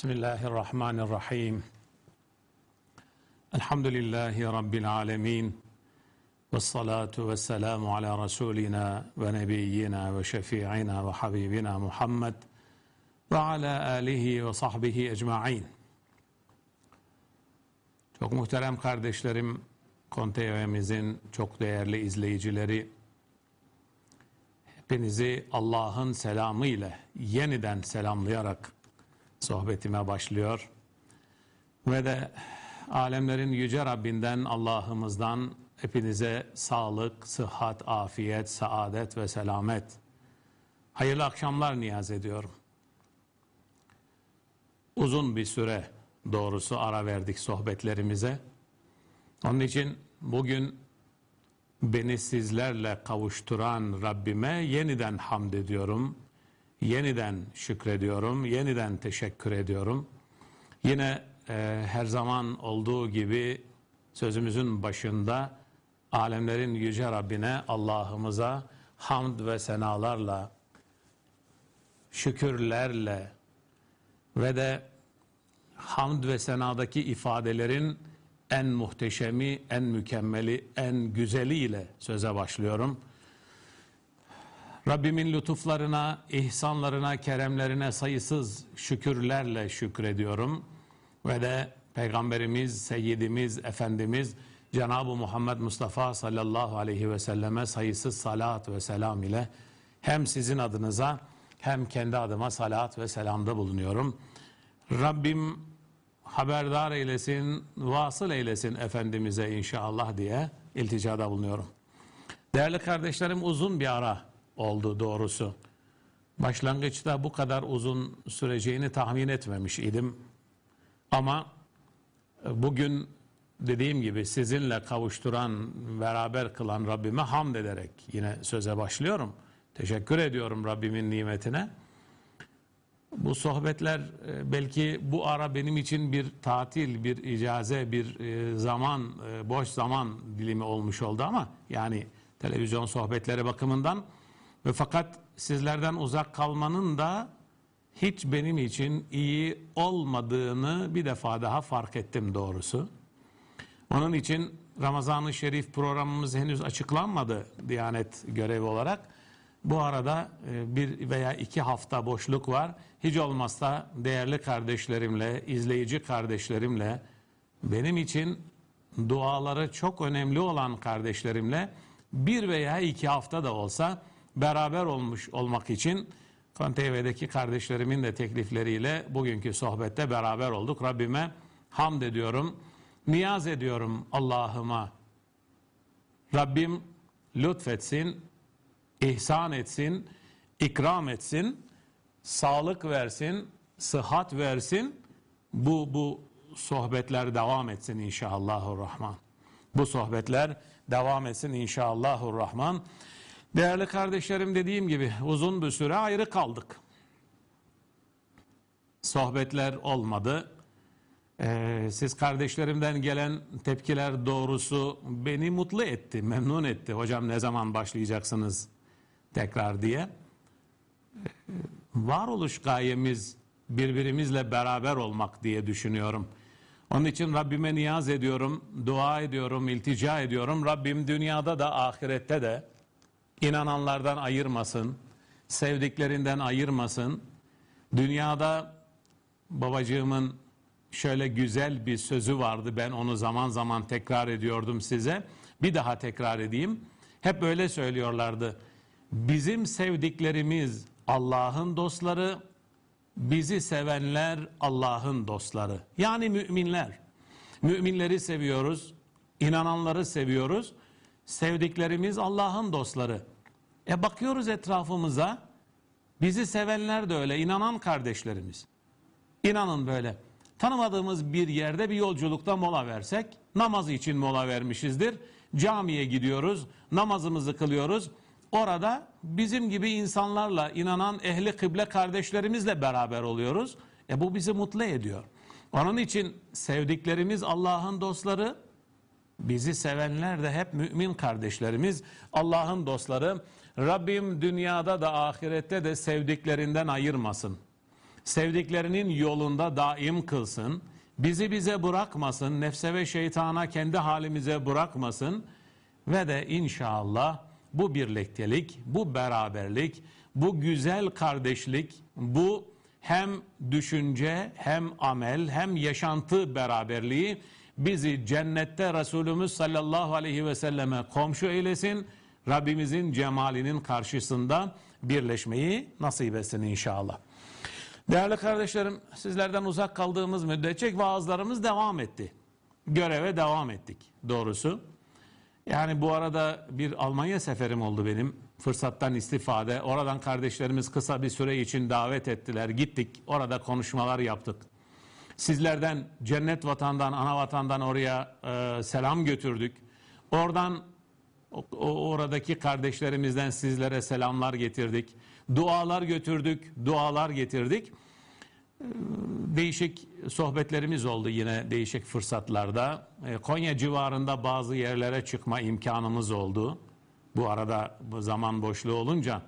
بسم الله الرحمن الرحيم الحمد لله رب العالمين والصلاة والسلام على رسولنا ونبينا وشفيعنا وحبيبنا محمد وعلى آله وصحبه ecmaîn. Çok muhterem kardeşlerim, Konteyo'mizin çok değerli izleyicileri, hepinizi Allah'ın selamı ile yeniden selamlayarak sohbetime başlıyor. Ve de alemlerin yüce Rabbinden Allah'ımızdan hepinize sağlık, sıhhat, afiyet, saadet ve selamet. Hayırlı akşamlar niyaz ediyorum. Uzun bir süre doğrusu ara verdik sohbetlerimize. Onun için bugün beni sizlerle kavuşturan Rabbime yeniden hamd ediyorum. Yeniden şükrediyorum, yeniden teşekkür ediyorum. Yine e, her zaman olduğu gibi sözümüzün başında alemlerin yüce Rabbine, Allah'ımıza hamd ve senalarla, şükürlerle ve de hamd ve senadaki ifadelerin en muhteşemi, en mükemmeli, en güzeliyle söze başlıyorum. Rabbimin lütuflarına, ihsanlarına, keremlerine sayısız şükürlerle şükrediyorum. Ve de Peygamberimiz, Seyyidimiz, Efendimiz Cenab-ı Muhammed Mustafa sallallahu aleyhi ve selleme sayısız salat ve selam ile hem sizin adınıza hem kendi adıma salat ve selamda bulunuyorum. Rabbim haberdar eylesin, vasıl eylesin Efendimiz'e inşallah diye ilticada bulunuyorum. Değerli kardeşlerim uzun bir ara oldu doğrusu. Başlangıçta bu kadar uzun süreceğini tahmin etmemiş idim. Ama bugün dediğim gibi sizinle kavuşturan, beraber kılan Rabbime hamd ederek yine söze başlıyorum. Teşekkür ediyorum Rabbimin nimetine. Bu sohbetler e, belki bu ara benim için bir tatil, bir icaze, bir e, zaman, e, boş zaman dilimi olmuş oldu ama yani televizyon sohbetleri bakımından ve fakat sizlerden uzak kalmanın da hiç benim için iyi olmadığını bir defa daha fark ettim doğrusu. Onun için Ramazan-ı Şerif programımız henüz açıklanmadı Diyanet görevi olarak. Bu arada bir veya iki hafta boşluk var. Hiç olmazsa değerli kardeşlerimle, izleyici kardeşlerimle, benim için duaları çok önemli olan kardeşlerimle bir veya iki hafta da olsa beraber olmuş olmak için Kon TV'deki kardeşlerimin de teklifleriyle bugünkü sohbette beraber olduk. Rabbime hamd ediyorum, niyaz ediyorum Allah'ıma. Rabbim lütfetsin, ihsan etsin, ikram etsin, sağlık versin, sıhhat versin. Bu bu sohbetler devam etsin inşallahurrahman. Bu sohbetler devam etsin inşallahurrahman. Değerli kardeşlerim dediğim gibi uzun bir süre ayrı kaldık. Sohbetler olmadı. Ee, siz kardeşlerimden gelen tepkiler doğrusu beni mutlu etti, memnun etti. Hocam ne zaman başlayacaksınız tekrar diye. Ee, varoluş gayemiz birbirimizle beraber olmak diye düşünüyorum. Onun için Rabbime niyaz ediyorum, dua ediyorum, iltica ediyorum. Rabbim dünyada da ahirette de inananlardan ayırmasın, sevdiklerinden ayırmasın. Dünyada babacığımın şöyle güzel bir sözü vardı. Ben onu zaman zaman tekrar ediyordum size. Bir daha tekrar edeyim. Hep böyle söylüyorlardı. Bizim sevdiklerimiz Allah'ın dostları, bizi sevenler Allah'ın dostları. Yani müminler. Müminleri seviyoruz, inananları seviyoruz. Sevdiklerimiz Allah'ın dostları. E bakıyoruz etrafımıza, bizi sevenler de öyle, inanan kardeşlerimiz. İnanın böyle. Tanımadığımız bir yerde bir yolculukta mola versek, namaz için mola vermişizdir. Camiye gidiyoruz, namazımızı kılıyoruz. Orada bizim gibi insanlarla, inanan ehli kıble kardeşlerimizle beraber oluyoruz. E bu bizi mutlu ediyor. Onun için sevdiklerimiz Allah'ın dostları, bizi sevenler de hep mümin kardeşlerimiz, Allah'ın dostları. Rabbim dünyada da ahirette de sevdiklerinden ayırmasın. Sevdiklerinin yolunda daim kılsın. Bizi bize bırakmasın. Nefse ve şeytana kendi halimize bırakmasın. Ve de inşallah bu birliktelik, bu beraberlik, bu güzel kardeşlik, bu hem düşünce hem amel hem yaşantı beraberliği bizi cennette Resulümüz sallallahu aleyhi ve selleme komşu eylesin. Rabbimizin cemalinin karşısında birleşmeyi nasip etsin inşallah. Değerli kardeşlerim sizlerden uzak kaldığımız müddetçe vaazlarımız devam etti. Göreve devam ettik doğrusu. Yani bu arada bir Almanya seferim oldu benim. Fırsattan istifade. Oradan kardeşlerimiz kısa bir süre için davet ettiler. Gittik. Orada konuşmalar yaptık. Sizlerden cennet vatandan, ana vatandan oraya e, selam götürdük. Oradan oradaki kardeşlerimizden sizlere selamlar getirdik. Dualar götürdük, dualar getirdik. Ee, değişik sohbetlerimiz oldu yine değişik fırsatlarda. Ee, Konya civarında bazı yerlere çıkma imkanımız oldu. Bu arada zaman boşluğu olunca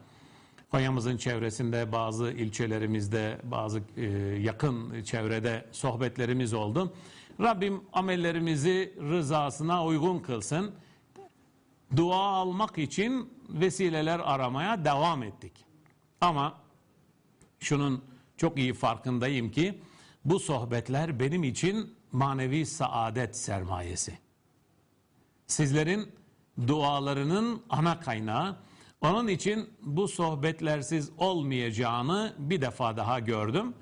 Konya'mızın çevresinde bazı ilçelerimizde bazı e, yakın çevrede sohbetlerimiz oldu. Rabbim amellerimizi rızasına uygun kılsın. Dua almak için vesileler aramaya devam ettik. Ama şunun çok iyi farkındayım ki bu sohbetler benim için manevi saadet sermayesi. Sizlerin dualarının ana kaynağı. Onun için bu sohbetlersiz olmayacağını bir defa daha gördüm.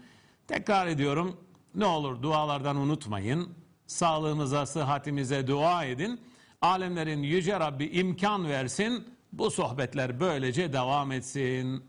Tekrar ediyorum ne olur dualardan unutmayın. Sağlığımıza, sıhhatimize dua edin. Alemlerin yüce Rabbi imkan versin. Bu sohbetler böylece devam etsin.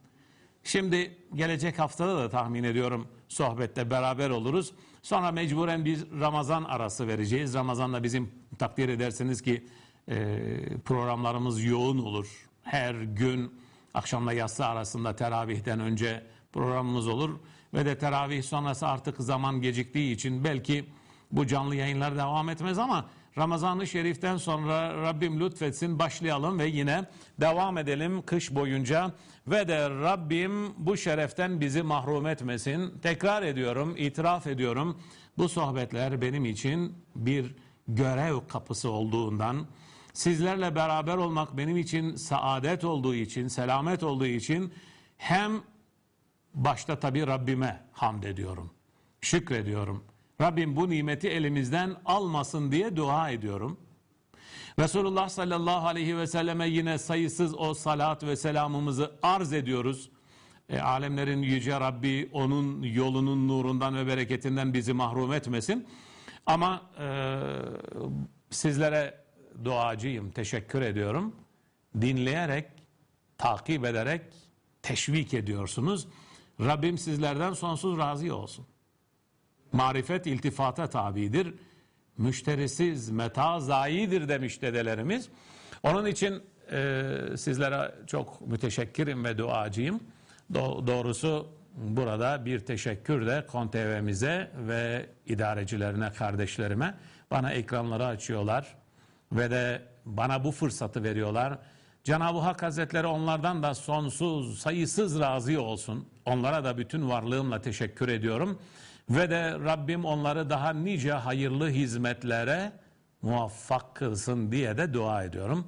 Şimdi gelecek haftada da tahmin ediyorum sohbette beraber oluruz. Sonra mecburen bir Ramazan arası vereceğiz. Ramazan'da bizim takdir edersiniz ki e, programlarımız yoğun olur. Her gün akşamla yatsı arasında teravihten önce programımız olur. Ve de teravih sonrası artık zaman geciktiği için belki bu canlı yayınlar devam etmez ama Ramazan-ı Şerif'ten sonra Rabbim lütfetsin başlayalım ve yine devam edelim kış boyunca ve de Rabbim bu şereften bizi mahrum etmesin. Tekrar ediyorum, itiraf ediyorum. Bu sohbetler benim için bir görev kapısı olduğundan, sizlerle beraber olmak benim için saadet olduğu için, selamet olduğu için hem başta tabii Rabbime hamd ediyorum, şükrediyorum. Rabbim bu nimeti elimizden almasın diye dua ediyorum. Resulullah sallallahu aleyhi ve selleme yine sayısız o salat ve selamımızı arz ediyoruz. E, alemlerin yüce Rabbi onun yolunun nurundan ve bereketinden bizi mahrum etmesin. Ama e, sizlere duacıyım, teşekkür ediyorum. Dinleyerek, takip ederek teşvik ediyorsunuz. Rabbim sizlerden sonsuz razı olsun. Marifet iltifata tabidir. Müşterisiz meta zayidir demiş dedelerimiz. Onun için e, sizlere çok müteşekkirim ve duacıyım. Do doğrusu burada bir teşekkür de KonTV'mize ve idarecilerine, kardeşlerime bana ekranları açıyorlar ve de bana bu fırsatı veriyorlar. Cenab-ı Hak Hazretleri onlardan da sonsuz, sayısız razı olsun. Onlara da bütün varlığımla teşekkür ediyorum. Ve de Rabbim onları daha nice hayırlı hizmetlere muvaffak kılsın diye de dua ediyorum.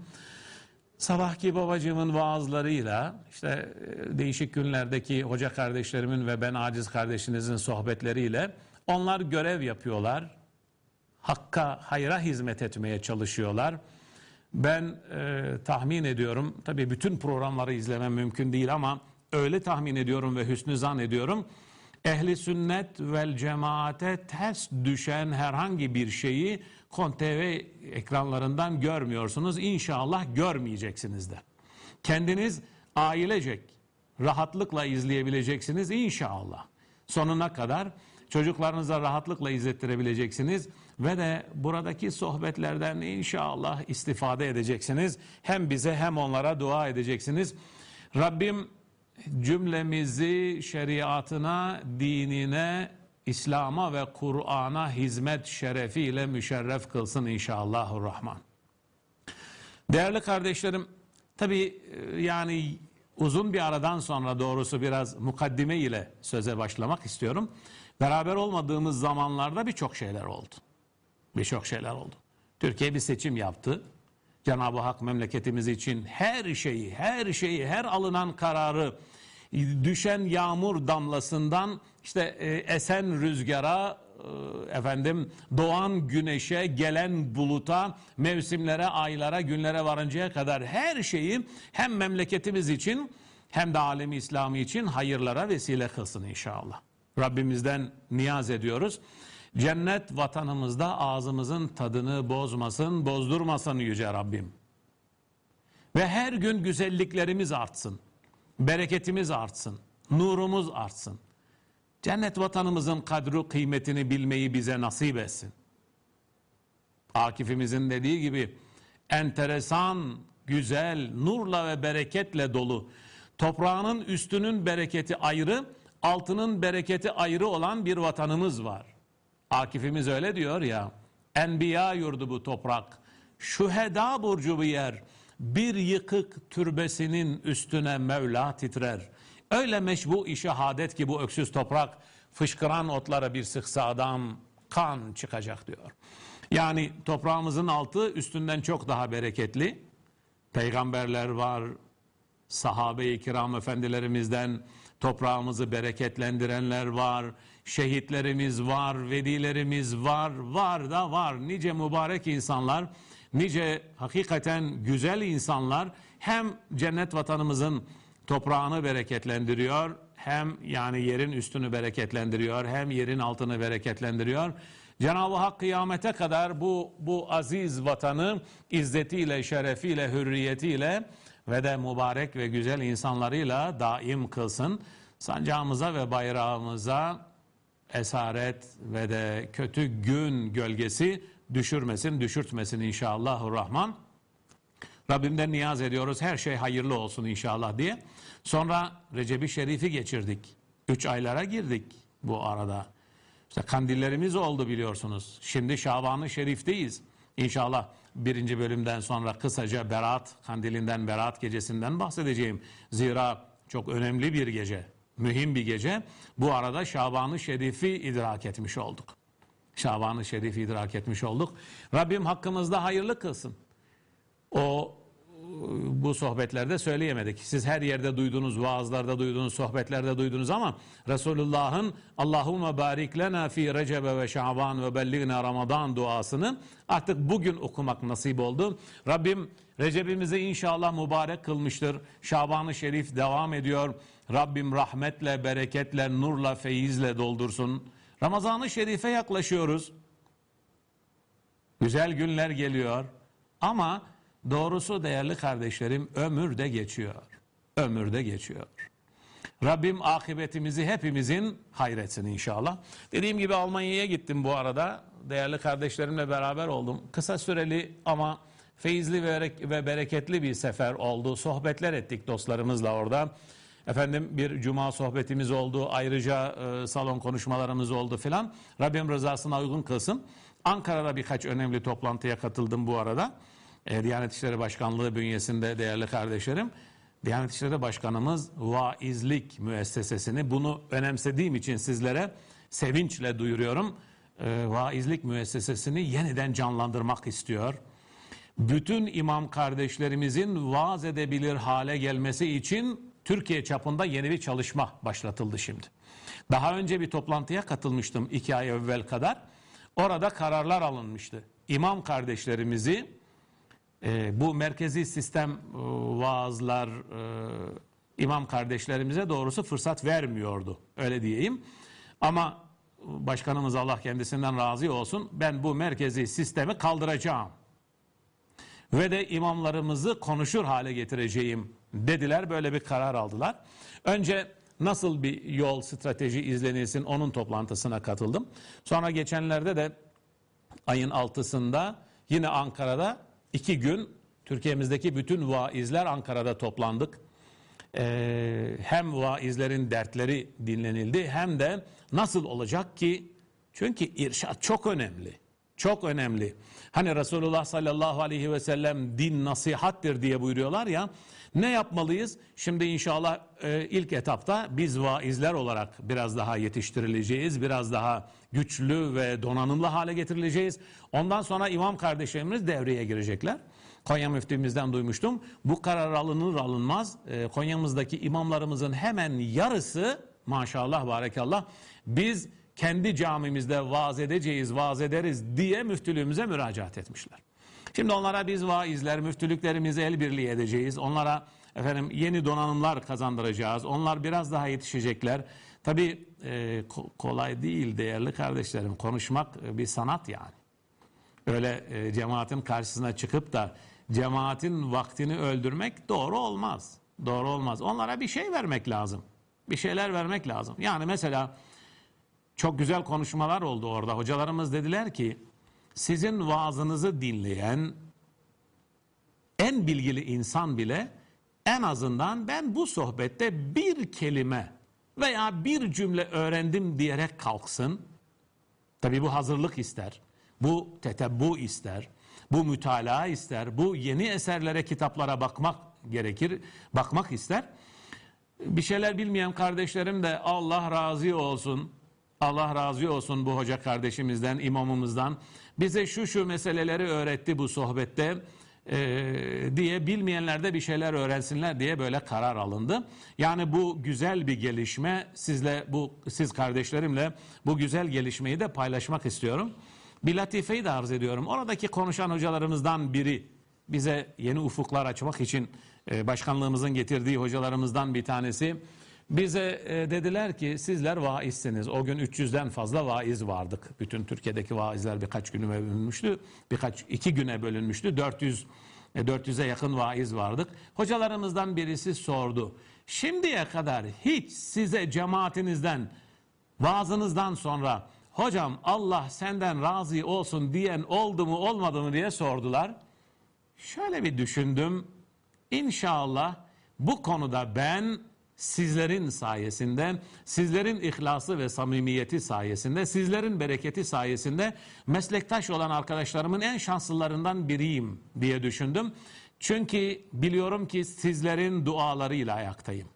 Sabahki babacığımın vaazlarıyla işte e, değişik günlerdeki hoca kardeşlerimin ve ben aciz kardeşinizin sohbetleriyle onlar görev yapıyorlar. Hakka, hayra hizmet etmeye çalışıyorlar. Ben e, tahmin ediyorum, tabii bütün programları izlemem mümkün değil ama öyle tahmin ediyorum ve hüsnü zan ediyorum ehli sünnet vel cemaate ters düşen herhangi bir şeyi Kon TV ekranlarından görmüyorsunuz. İnşallah görmeyeceksiniz de. Kendiniz ailecek rahatlıkla izleyebileceksiniz inşallah. Sonuna kadar çocuklarınıza rahatlıkla izlettirebileceksiniz ve de buradaki sohbetlerden inşallah istifade edeceksiniz. Hem bize hem onlara dua edeceksiniz. Rabbim cümlemizi şeriatına, dinine, İslam'a ve Kur'an'a hizmet şerefiyle müşerref kılsın inşallahurrahman. Değerli kardeşlerim, tabi e, yani uzun bir aradan sonra doğrusu biraz mukaddime ile söze başlamak istiyorum. Beraber olmadığımız zamanlarda birçok şeyler oldu. Birçok şeyler oldu. Türkiye bir seçim yaptı. Cenab-ı Hak memleketimiz için her şeyi, her şeyi, her alınan kararı düşen yağmur damlasından işte e, esen rüzgara e, efendim doğan güneşe gelen buluta mevsimlere aylara günlere varıncaya kadar her şeyi hem memleketimiz için hem de alemi İslami için hayırlara vesile kılsın inşallah. Rabbimizden niyaz ediyoruz. Cennet vatanımızda ağzımızın tadını bozmasın, bozdurmasın yüce Rabbim. Ve her gün güzelliklerimiz artsın. Bereketimiz artsın. Nurumuz artsın. Cennet vatanımızın kadru kıymetini bilmeyi bize nasip etsin. Akif'imizin dediği gibi enteresan, güzel, nurla ve bereketle dolu, toprağının üstünün bereketi ayrı, altının bereketi ayrı olan bir vatanımız var. Akif'imiz öyle diyor ya, enbiya yurdu bu toprak, şüheda burcu bir yer, bir yıkık türbesinin üstüne Mevla titrer. Öyle meşbu işe hadet ki bu öksüz toprak fışkıran otlara bir sıksa adam kan çıkacak diyor. Yani toprağımızın altı üstünden çok daha bereketli. Peygamberler var, sahabe-i kiram efendilerimizden toprağımızı bereketlendirenler var, şehitlerimiz var, velilerimiz var, var da var. Nice mübarek insanlar, nice hakikaten güzel insanlar hem cennet vatanımızın toprağını bereketlendiriyor, hem yani yerin üstünü bereketlendiriyor, hem yerin altını bereketlendiriyor. Cenab-ı Hak kıyamete kadar bu bu aziz vatanı izzetiyle, şerefiyle, hürriyetiyle ve de mübarek ve güzel insanlarıyla daim kılsın. Sancağımıza ve bayrağımıza esaret ve de kötü gün gölgesi düşürmesin, düşürtmesin inşallahurrahman. Rabbimden niyaz ediyoruz her şey hayırlı olsun inşallah diye. Sonra Recep-i Şerif'i geçirdik. Üç aylara girdik bu arada. İşte kandillerimiz oldu biliyorsunuz. Şimdi Şaban-ı Şerif'teyiz. İnşallah birinci bölümden sonra kısaca Berat kandilinden, Berat gecesinden bahsedeceğim. Zira çok önemli bir gece, mühim bir gece. Bu arada Şaban-ı Şerif'i idrak etmiş olduk. Şaban-ı Şerif'i idrak etmiş olduk. Rabbim hakkımızda hayırlı kılsın. O bu sohbetlerde söyleyemedik. Siz her yerde duydunuz, vaazlarda duydunuz, sohbetlerde duydunuz ama Resulullah'ın Allahumme barik lena fi recebe ve şaban ve belligna ramadan duasını artık bugün okumak nasip oldu. Rabbim Recep'imizi inşallah mübarek kılmıştır. Şaban-ı Şerif devam ediyor. Rabbim rahmetle, bereketle, nurla, feyizle doldursun. Ramazan-ı Şerif'e yaklaşıyoruz. Güzel günler geliyor. Ama Doğrusu değerli kardeşlerim ömür de geçiyor. Ömür de geçiyor. Rabbim akıbetimizi hepimizin hayretsin inşallah. Dediğim gibi Almanya'ya gittim bu arada. Değerli kardeşlerimle beraber oldum. Kısa süreli ama feyizli ve bereketli bir sefer oldu. Sohbetler ettik dostlarımızla orada. Efendim bir cuma sohbetimiz oldu. Ayrıca e, salon konuşmalarımız oldu filan. Rabbim rızasına uygun kılsın. Ankara'da birkaç önemli toplantıya katıldım bu arada e, Diyanet İşleri Başkanlığı bünyesinde değerli kardeşlerim, Diyanet İşleri Başkanımız vaizlik müessesesini bunu önemsediğim için sizlere sevinçle duyuruyorum. E, vaizlik müessesesini yeniden canlandırmak istiyor. Bütün imam kardeşlerimizin vaaz edebilir hale gelmesi için Türkiye çapında yeni bir çalışma başlatıldı şimdi. Daha önce bir toplantıya katılmıştım iki ay evvel kadar. Orada kararlar alınmıştı. İmam kardeşlerimizi e, bu merkezi sistem e, vaazlar e, imam kardeşlerimize doğrusu fırsat vermiyordu. Öyle diyeyim. Ama başkanımız Allah kendisinden razı olsun. Ben bu merkezi sistemi kaldıracağım. Ve de imamlarımızı konuşur hale getireceğim dediler. Böyle bir karar aldılar. Önce nasıl bir yol strateji izlenilsin onun toplantısına katıldım. Sonra geçenlerde de ayın altısında yine Ankara'da İki gün Türkiye'mizdeki bütün vaizler Ankara'da toplandık. Ee, hem vaizlerin dertleri dinlenildi hem de nasıl olacak ki çünkü irşat çok önemli. Çok önemli. Hani Resulullah sallallahu aleyhi ve sellem din nasihattir diye buyuruyorlar ya. Ne yapmalıyız? Şimdi inşallah e, ilk etapta biz vaizler olarak biraz daha yetiştirileceğiz. Biraz daha güçlü ve donanımlı hale getirileceğiz. Ondan sonra imam kardeşlerimiz devreye girecekler. Konya müftümüzden duymuştum. Bu karar alınır alınmaz e, Konya'mızdaki imamlarımızın hemen yarısı maşallah barekallah biz kendi camimizde vaaz edeceğiz, vaaz ederiz diye müftülüğümüze müracaat etmişler. Şimdi onlara biz vaizler, müftülüklerimizi el birliği edeceğiz. Onlara efendim yeni donanımlar kazandıracağız. Onlar biraz daha yetişecekler. Tabii e, kolay değil değerli kardeşlerim. Konuşmak e, bir sanat yani. Öyle e, cemaatin karşısına çıkıp da cemaatin vaktini öldürmek doğru olmaz. Doğru olmaz. Onlara bir şey vermek lazım. Bir şeyler vermek lazım. Yani mesela çok güzel konuşmalar oldu orada. Hocalarımız dediler ki sizin vaazınızı dinleyen en bilgili insan bile en azından ben bu sohbette bir kelime veya bir cümle öğrendim diyerek kalksın. Tabi bu hazırlık ister. Bu tetebbu ister. Bu mütalaa ister. Bu yeni eserlere, kitaplara bakmak gerekir. Bakmak ister. Bir şeyler bilmeyen kardeşlerim de Allah razı olsun. Allah razı olsun bu hoca kardeşimizden, imamımızdan. Bize şu şu meseleleri öğretti bu sohbette e, diye bilmeyenler de bir şeyler öğrensinler diye böyle karar alındı. Yani bu güzel bir gelişme sizle bu siz kardeşlerimle bu güzel gelişmeyi de paylaşmak istiyorum. Bir latifeyi de arz ediyorum. Oradaki konuşan hocalarımızdan biri bize yeni ufuklar açmak için e, başkanlığımızın getirdiği hocalarımızdan bir tanesi bize e, dediler ki sizler vaizsiniz. O gün 300'den fazla vaiz vardık. Bütün Türkiye'deki vaizler birkaç güne bölünmüştü. Birkaç iki güne bölünmüştü. 400 400'e yakın vaiz vardık. Hocalarımızdan birisi sordu. Şimdiye kadar hiç size cemaatinizden vaazınızdan sonra hocam Allah senden razı olsun diyen oldu mu olmadı mı diye sordular. Şöyle bir düşündüm. İnşallah bu konuda ben sizlerin sayesinde, sizlerin ihlası ve samimiyeti sayesinde, sizlerin bereketi sayesinde meslektaş olan arkadaşlarımın en şanslılarından biriyim diye düşündüm. Çünkü biliyorum ki sizlerin dualarıyla ayaktayım.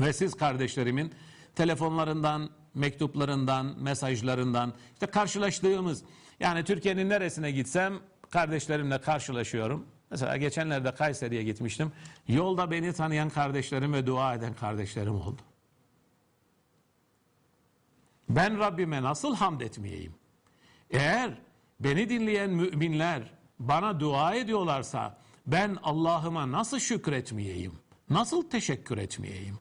Ve siz kardeşlerimin telefonlarından, mektuplarından, mesajlarından, işte karşılaştığımız, yani Türkiye'nin neresine gitsem kardeşlerimle karşılaşıyorum. Mesela geçenlerde Kayseri'ye gitmiştim. Yolda beni tanıyan kardeşlerim ve dua eden kardeşlerim oldu. Ben Rabbime nasıl hamd etmeyeyim? Eğer beni dinleyen müminler bana dua ediyorlarsa ben Allah'ıma nasıl şükretmeyeyim? Nasıl teşekkür etmeyeyim?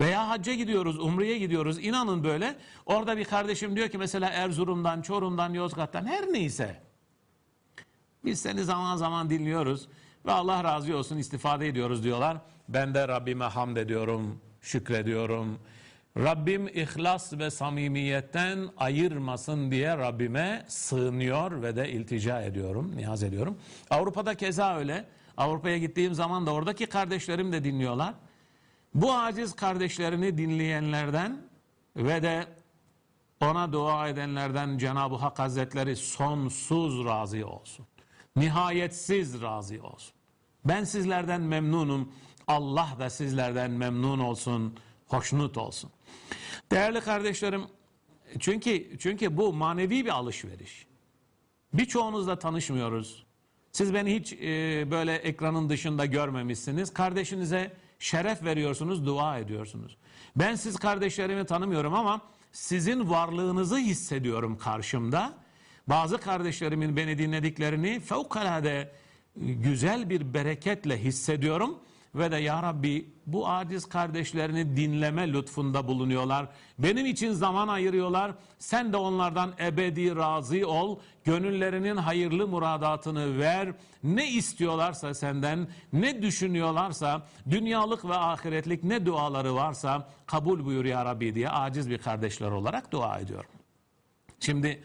Veya hacca gidiyoruz, umreye gidiyoruz. İnanın böyle. Orada bir kardeşim diyor ki mesela Erzurum'dan, Çorum'dan, Yozgat'tan her neyse. Biz seni zaman zaman dinliyoruz ve Allah razı olsun istifade ediyoruz diyorlar. Ben de Rabbime hamd ediyorum, şükrediyorum. Rabbim ihlas ve samimiyetten ayırmasın diye Rabbime sığınıyor ve de iltica ediyorum, niyaz ediyorum. Avrupa'da keza öyle. Avrupa'ya gittiğim zaman da oradaki kardeşlerim de dinliyorlar. Bu aciz kardeşlerini dinleyenlerden ve de ona dua edenlerden Cenab-ı Hak Hazretleri sonsuz razı olsun nihayetsiz razı olsun. Ben sizlerden memnunum. Allah da sizlerden memnun olsun, hoşnut olsun. Değerli kardeşlerim, çünkü çünkü bu manevi bir alışveriş. Birçoğunuzla tanışmıyoruz. Siz beni hiç e, böyle ekranın dışında görmemişsiniz. Kardeşinize şeref veriyorsunuz, dua ediyorsunuz. Ben siz kardeşlerimi tanımıyorum ama sizin varlığınızı hissediyorum karşımda bazı kardeşlerimin beni dinlediklerini fevkalade güzel bir bereketle hissediyorum. Ve de ya Rabbi bu aciz kardeşlerini dinleme lütfunda bulunuyorlar. Benim için zaman ayırıyorlar. Sen de onlardan ebedi razı ol. Gönüllerinin hayırlı muradatını ver. Ne istiyorlarsa senden, ne düşünüyorlarsa, dünyalık ve ahiretlik ne duaları varsa kabul buyur ya Rabbi diye aciz bir kardeşler olarak dua ediyorum. Şimdi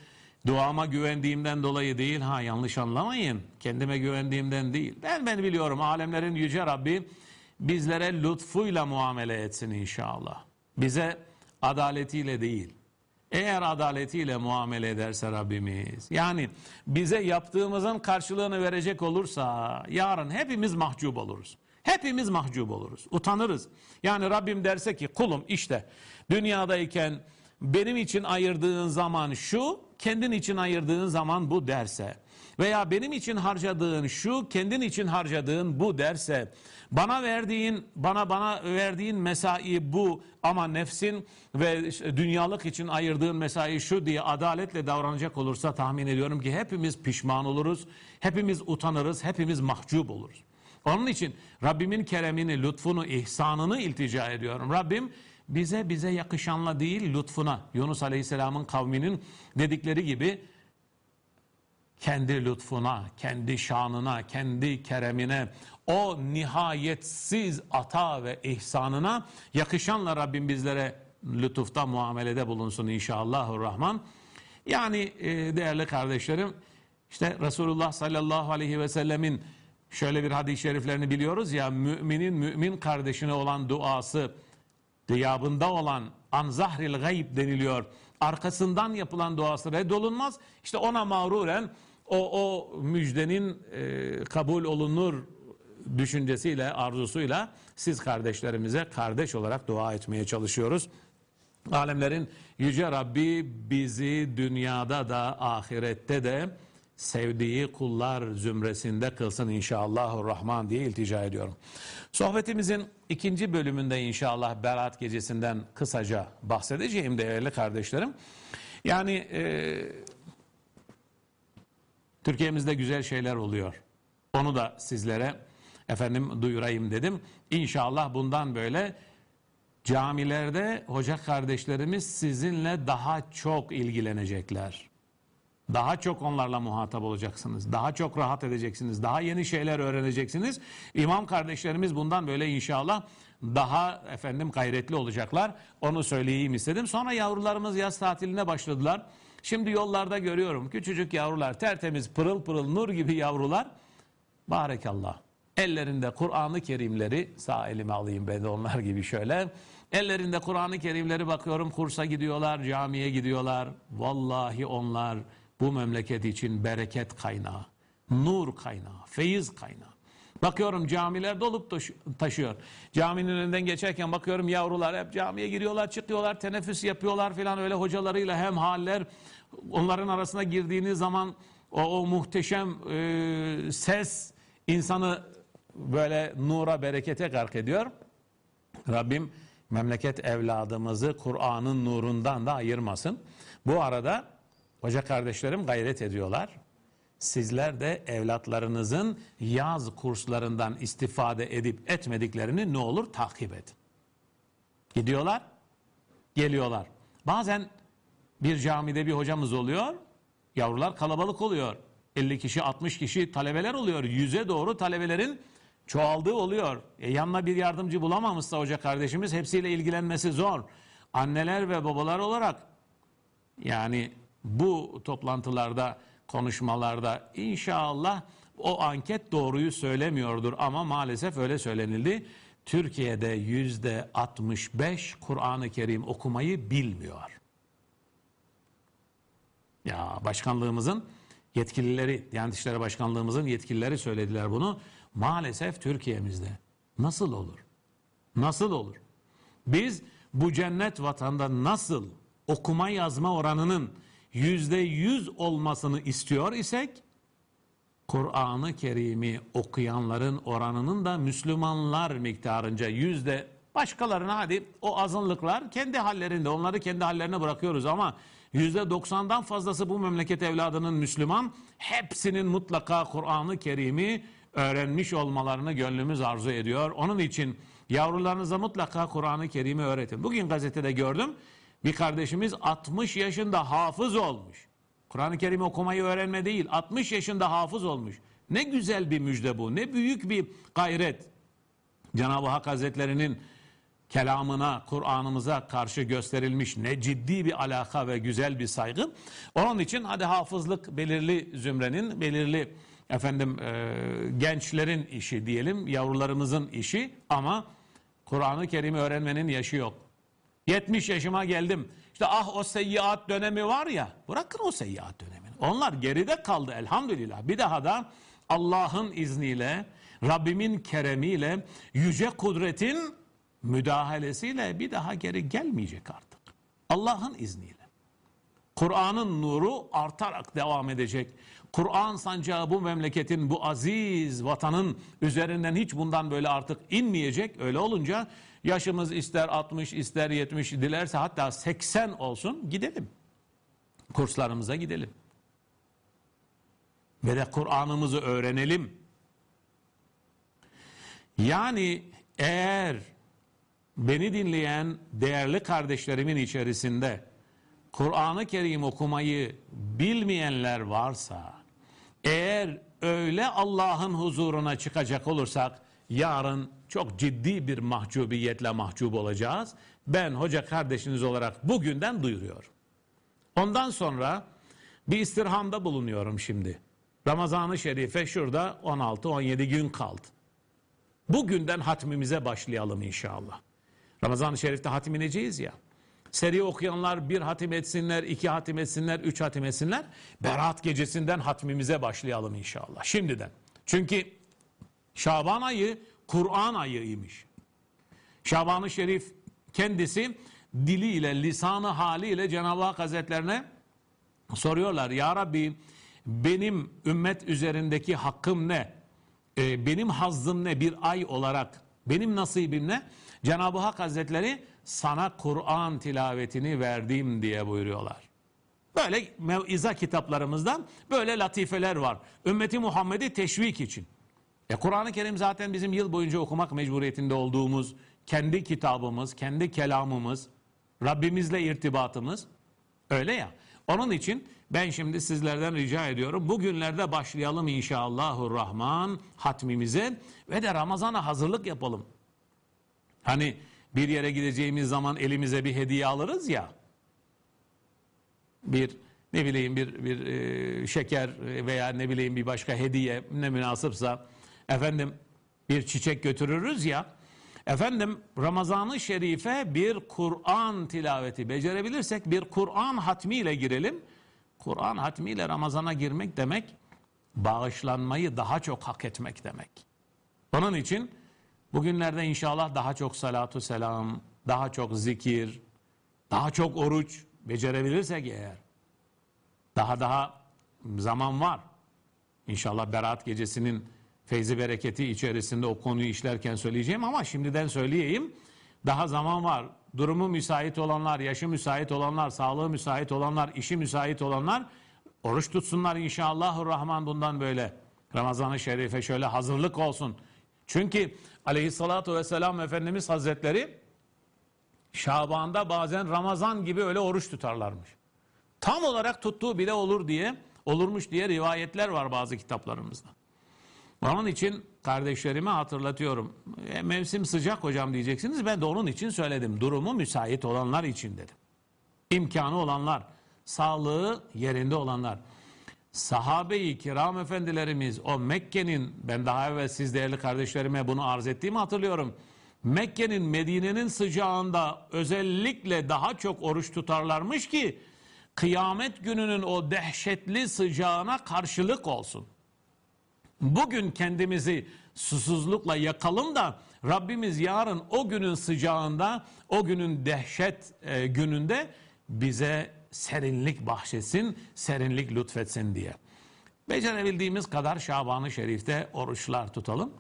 Duama güvendiğimden dolayı değil ha yanlış anlamayın. Kendime güvendiğimden değil. Ben ben biliyorum alemlerin yüce Rabbi bizlere lütfuyla muamele etsin inşallah. Bize adaletiyle değil, Eğer adaletiyle muamele ederse Rabbimiz, yani bize yaptığımızın karşılığını verecek olursa yarın hepimiz mahcup oluruz. Hepimiz mahcup oluruz, utanırız. Yani Rabbim derse ki kulum işte dünyadayken benim için ayırdığın zaman şu, kendin için ayırdığın zaman bu derse veya benim için harcadığın şu, kendin için harcadığın bu derse, bana verdiğin, bana bana verdiğin mesai bu ama nefsin ve dünyalık için ayırdığın mesai şu diye adaletle davranacak olursa tahmin ediyorum ki hepimiz pişman oluruz, hepimiz utanırız, hepimiz mahcup oluruz. Onun için Rabbimin keremini, lütfunu, ihsanını iltica ediyorum. Rabbim bize bize yakışanla değil lütfuna Yunus Aleyhisselam'ın kavminin dedikleri gibi kendi lütfuna, kendi şanına, kendi keremine, o nihayetsiz ata ve ihsanına yakışanla Rabbim bizlere lütufta muamelede bulunsun inşallahurrahman. Yani e, değerli kardeşlerim, işte Resulullah sallallahu aleyhi ve sellemin şöyle bir hadis-i şeriflerini biliyoruz ya, müminin mümin kardeşine olan duası, gıyabında olan anzahril gayb deniliyor. Arkasından yapılan duası reddolunmaz. İşte ona mağruren o, o müjdenin e, kabul olunur düşüncesiyle, arzusuyla siz kardeşlerimize kardeş olarak dua etmeye çalışıyoruz. Alemlerin Yüce Rabbi bizi dünyada da ahirette de sevdiği kullar zümresinde kılsın inşallahurrahman diye iltica ediyorum. Sohbetimizin ikinci bölümünde inşallah Berat gecesinden kısaca bahsedeceğim değerli kardeşlerim. Yani e, Türkiye'mizde güzel şeyler oluyor. Onu da sizlere efendim duyurayım dedim. İnşallah bundan böyle camilerde hoca kardeşlerimiz sizinle daha çok ilgilenecekler. Daha çok onlarla muhatap olacaksınız. Daha çok rahat edeceksiniz. Daha yeni şeyler öğreneceksiniz. İmam kardeşlerimiz bundan böyle inşallah daha efendim gayretli olacaklar. Onu söyleyeyim istedim. Sonra yavrularımız yaz tatiline başladılar. Şimdi yollarda görüyorum küçücük yavrular tertemiz pırıl pırıl nur gibi yavrular. Barekallah. Ellerinde Kur'an-ı Kerimleri sağ elime alayım ben de onlar gibi şöyle. Ellerinde Kur'an-ı Kerimleri bakıyorum kursa gidiyorlar, camiye gidiyorlar. Vallahi onlar bu memleket için bereket kaynağı, nur kaynağı, feyiz kaynağı. Bakıyorum camiler dolup taşıyor. Caminin önünden geçerken bakıyorum yavrular hep camiye giriyorlar, çıkıyorlar, teneffüs yapıyorlar filan öyle hocalarıyla hem haller. Onların arasına girdiğiniz zaman o, o muhteşem e, ses insanı böyle nura, berekete gark ediyor. Rabbim memleket evladımızı Kur'an'ın nurundan da ayırmasın. Bu arada hoca kardeşlerim gayret ediyorlar. Sizler de evlatlarınızın yaz kurslarından istifade edip etmediklerini ne olur takip edin. Gidiyorlar, geliyorlar. Bazen bir camide bir hocamız oluyor, yavrular kalabalık oluyor. 50 kişi, 60 kişi talebeler oluyor. Yüze doğru talebelerin çoğaldığı oluyor. E yanına bir yardımcı bulamamışsa hoca kardeşimiz hepsiyle ilgilenmesi zor. Anneler ve babalar olarak yani bu toplantılarda konuşmalarda inşallah o anket doğruyu söylemiyordur ama maalesef öyle söylenildi. Türkiye'de yüzde 65 Kur'an-ı Kerim okumayı bilmiyor. Ya başkanlığımızın yetkilileri, Diyanet İşleri Başkanlığımızın yetkilileri söylediler bunu. Maalesef Türkiye'mizde. Nasıl olur? Nasıl olur? Biz bu cennet vatanda nasıl okuma yazma oranının yüzde yüz olmasını istiyor isek Kur'an-ı Kerim'i okuyanların oranının da Müslümanlar miktarınca yüzde başkalarına hadi o azınlıklar kendi hallerinde onları kendi hallerine bırakıyoruz ama yüzde doksandan fazlası bu memleket evladının Müslüman hepsinin mutlaka Kur'an-ı Kerim'i öğrenmiş olmalarını gönlümüz arzu ediyor. Onun için yavrularınıza mutlaka Kur'an-ı Kerim'i öğretin. Bugün gazetede gördüm bir kardeşimiz 60 yaşında hafız olmuş. Kur'an-ı Kerim okumayı öğrenme değil, 60 yaşında hafız olmuş. Ne güzel bir müjde bu, ne büyük bir gayret. Cenab-ı Hak Hazretleri'nin kelamına, Kur'an'ımıza karşı gösterilmiş ne ciddi bir alaka ve güzel bir saygı. Onun için hadi hafızlık belirli zümrenin, belirli efendim e, gençlerin işi diyelim, yavrularımızın işi ama Kur'an-ı Kerim'i öğrenmenin yaşı yok. 70 yaşıma geldim. İşte ah o seyyiat dönemi var ya. Bırakın o seyyiat dönemini. Onlar geride kaldı elhamdülillah. Bir daha da Allah'ın izniyle, Rabbimin keremiyle, yüce kudretin müdahalesiyle bir daha geri gelmeyecek artık. Allah'ın izniyle. Kur'an'ın nuru artarak devam edecek. Kur'an sancağı bu memleketin, bu aziz vatanın üzerinden hiç bundan böyle artık inmeyecek. Öyle olunca yaşımız ister 60, ister 70, dilerse hatta 80 olsun gidelim. Kurslarımıza gidelim. Ve de Kur'an'ımızı öğrenelim. Yani eğer beni dinleyen değerli kardeşlerimin içerisinde Kur'an-ı Kerim okumayı bilmeyenler varsa, eğer öyle Allah'ın huzuruna çıkacak olursak, yarın çok ciddi bir mahcubiyetle mahcup olacağız. Ben hoca kardeşiniz olarak bugünden duyuruyorum. Ondan sonra bir istirhamda bulunuyorum şimdi. Ramazan-ı Şerife şurada 16-17 gün kaldı. Bugünden hatmimize başlayalım inşallah. Ramazan-ı Şerif'te hatim ineceğiz ya. Seri okuyanlar bir hatim etsinler, iki hatim etsinler, üç hatim etsinler. Berat gecesinden hatmimize başlayalım inşallah. Şimdiden. Çünkü Şaban ayı Kur'an ayıymış. Şaban-ı Şerif kendisi diliyle, lisanı haliyle Cenab-ı Hak Hazretlerine soruyorlar. Ya Rabbi benim ümmet üzerindeki hakkım ne? Ee, benim hazzım ne? Bir ay olarak benim nasibim ne? Cenab-ı Hak Hazretleri sana Kur'an tilavetini verdim diye buyuruyorlar. Böyle meviza kitaplarımızdan böyle latifeler var. Ümmeti Muhammed'i teşvik için. E Kur'an-ı Kerim zaten bizim yıl boyunca okumak mecburiyetinde olduğumuz kendi kitabımız, kendi kelamımız, Rabbimizle irtibatımız. Öyle ya. Onun için ben şimdi sizlerden rica ediyorum. Bugünlerde başlayalım inşallahurrahman hatmimize ve de Ramazan'a hazırlık yapalım. Hani bir yere gideceğimiz zaman elimize bir hediye alırız ya. Bir ne bileyim bir bir e, şeker veya ne bileyim bir başka hediye ne münasipsa efendim bir çiçek götürürüz ya. Efendim Ramazan-ı Şerife bir Kur'an tilaveti becerebilirsek bir Kur'an hatmiyle girelim. Kur'an hatmiyle Ramazan'a girmek demek bağışlanmayı daha çok hak etmek demek. Onun için bugünlerde inşallah daha çok salatu selam, daha çok zikir, daha çok oruç becerebilirsek eğer daha daha zaman var. İnşallah Berat gecesinin feyzi bereketi içerisinde o konuyu işlerken söyleyeceğim ama şimdiden söyleyeyim. Daha zaman var. Durumu müsait olanlar, yaşı müsait olanlar, sağlığı müsait olanlar, işi müsait olanlar oruç tutsunlar inşallahurrahman bundan böyle. Ramazan-ı Şerife şöyle hazırlık olsun. Çünkü aleyhissalatu vesselam Efendimiz Hazretleri Şaban'da bazen Ramazan gibi öyle oruç tutarlarmış. Tam olarak tuttuğu bile olur diye, olurmuş diye rivayetler var bazı kitaplarımızda. Onun için kardeşlerime hatırlatıyorum. E, mevsim sıcak hocam diyeceksiniz. Ben de onun için söyledim. Durumu müsait olanlar için dedim. İmkanı olanlar, sağlığı yerinde olanlar. Sahabe-i kiram efendilerimiz o Mekke'nin ben daha evvel siz değerli kardeşlerime bunu arz ettiğimi hatırlıyorum. Mekke'nin Medine'nin sıcağında özellikle daha çok oruç tutarlarmış ki kıyamet gününün o dehşetli sıcağına karşılık olsun. Bugün kendimizi susuzlukla yakalım da Rabbimiz yarın o günün sıcağında, o günün dehşet e, gününde bize serinlik bahşetsin, serinlik lütfetsin diye. Becerebildiğimiz kadar Şaban-ı Şerif'te oruçlar tutalım.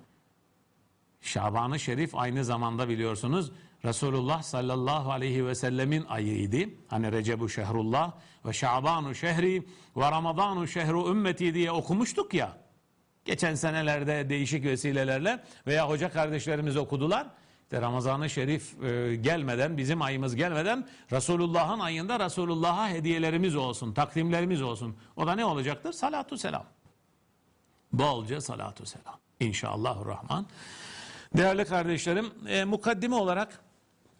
Şaban-ı Şerif aynı zamanda biliyorsunuz Resulullah sallallahu aleyhi ve sellemin ayıydı. Hani Recebu şehrullah ve Şabanu şehri ve Ramazanu şehru ümmeti diye okumuştuk ya. Geçen senelerde değişik vesilelerle veya hoca kardeşlerimiz okudular. İşte Ramazan-ı Şerif e, gelmeden, bizim ayımız gelmeden Resulullah'ın ayında Resulullah'a hediyelerimiz olsun, takdimlerimiz olsun. O da ne olacaktır? Salatu selam. Bolca salatu selam. İnşallahurrahman. Değerli kardeşlerim, e, mukaddime olarak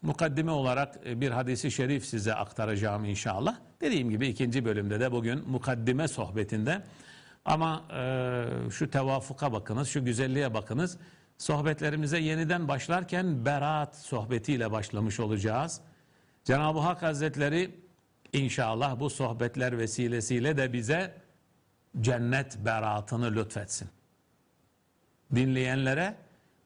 mukaddime olarak e, bir hadisi şerif size aktaracağım inşallah. Dediğim gibi ikinci bölümde de bugün mukaddime sohbetinde ama e, şu tevafuka bakınız, şu güzelliğe bakınız. Sohbetlerimize yeniden başlarken berat sohbetiyle başlamış olacağız. Cenab-ı Hak Hazretleri inşallah bu sohbetler vesilesiyle de bize cennet beratını lütfetsin. Dinleyenlere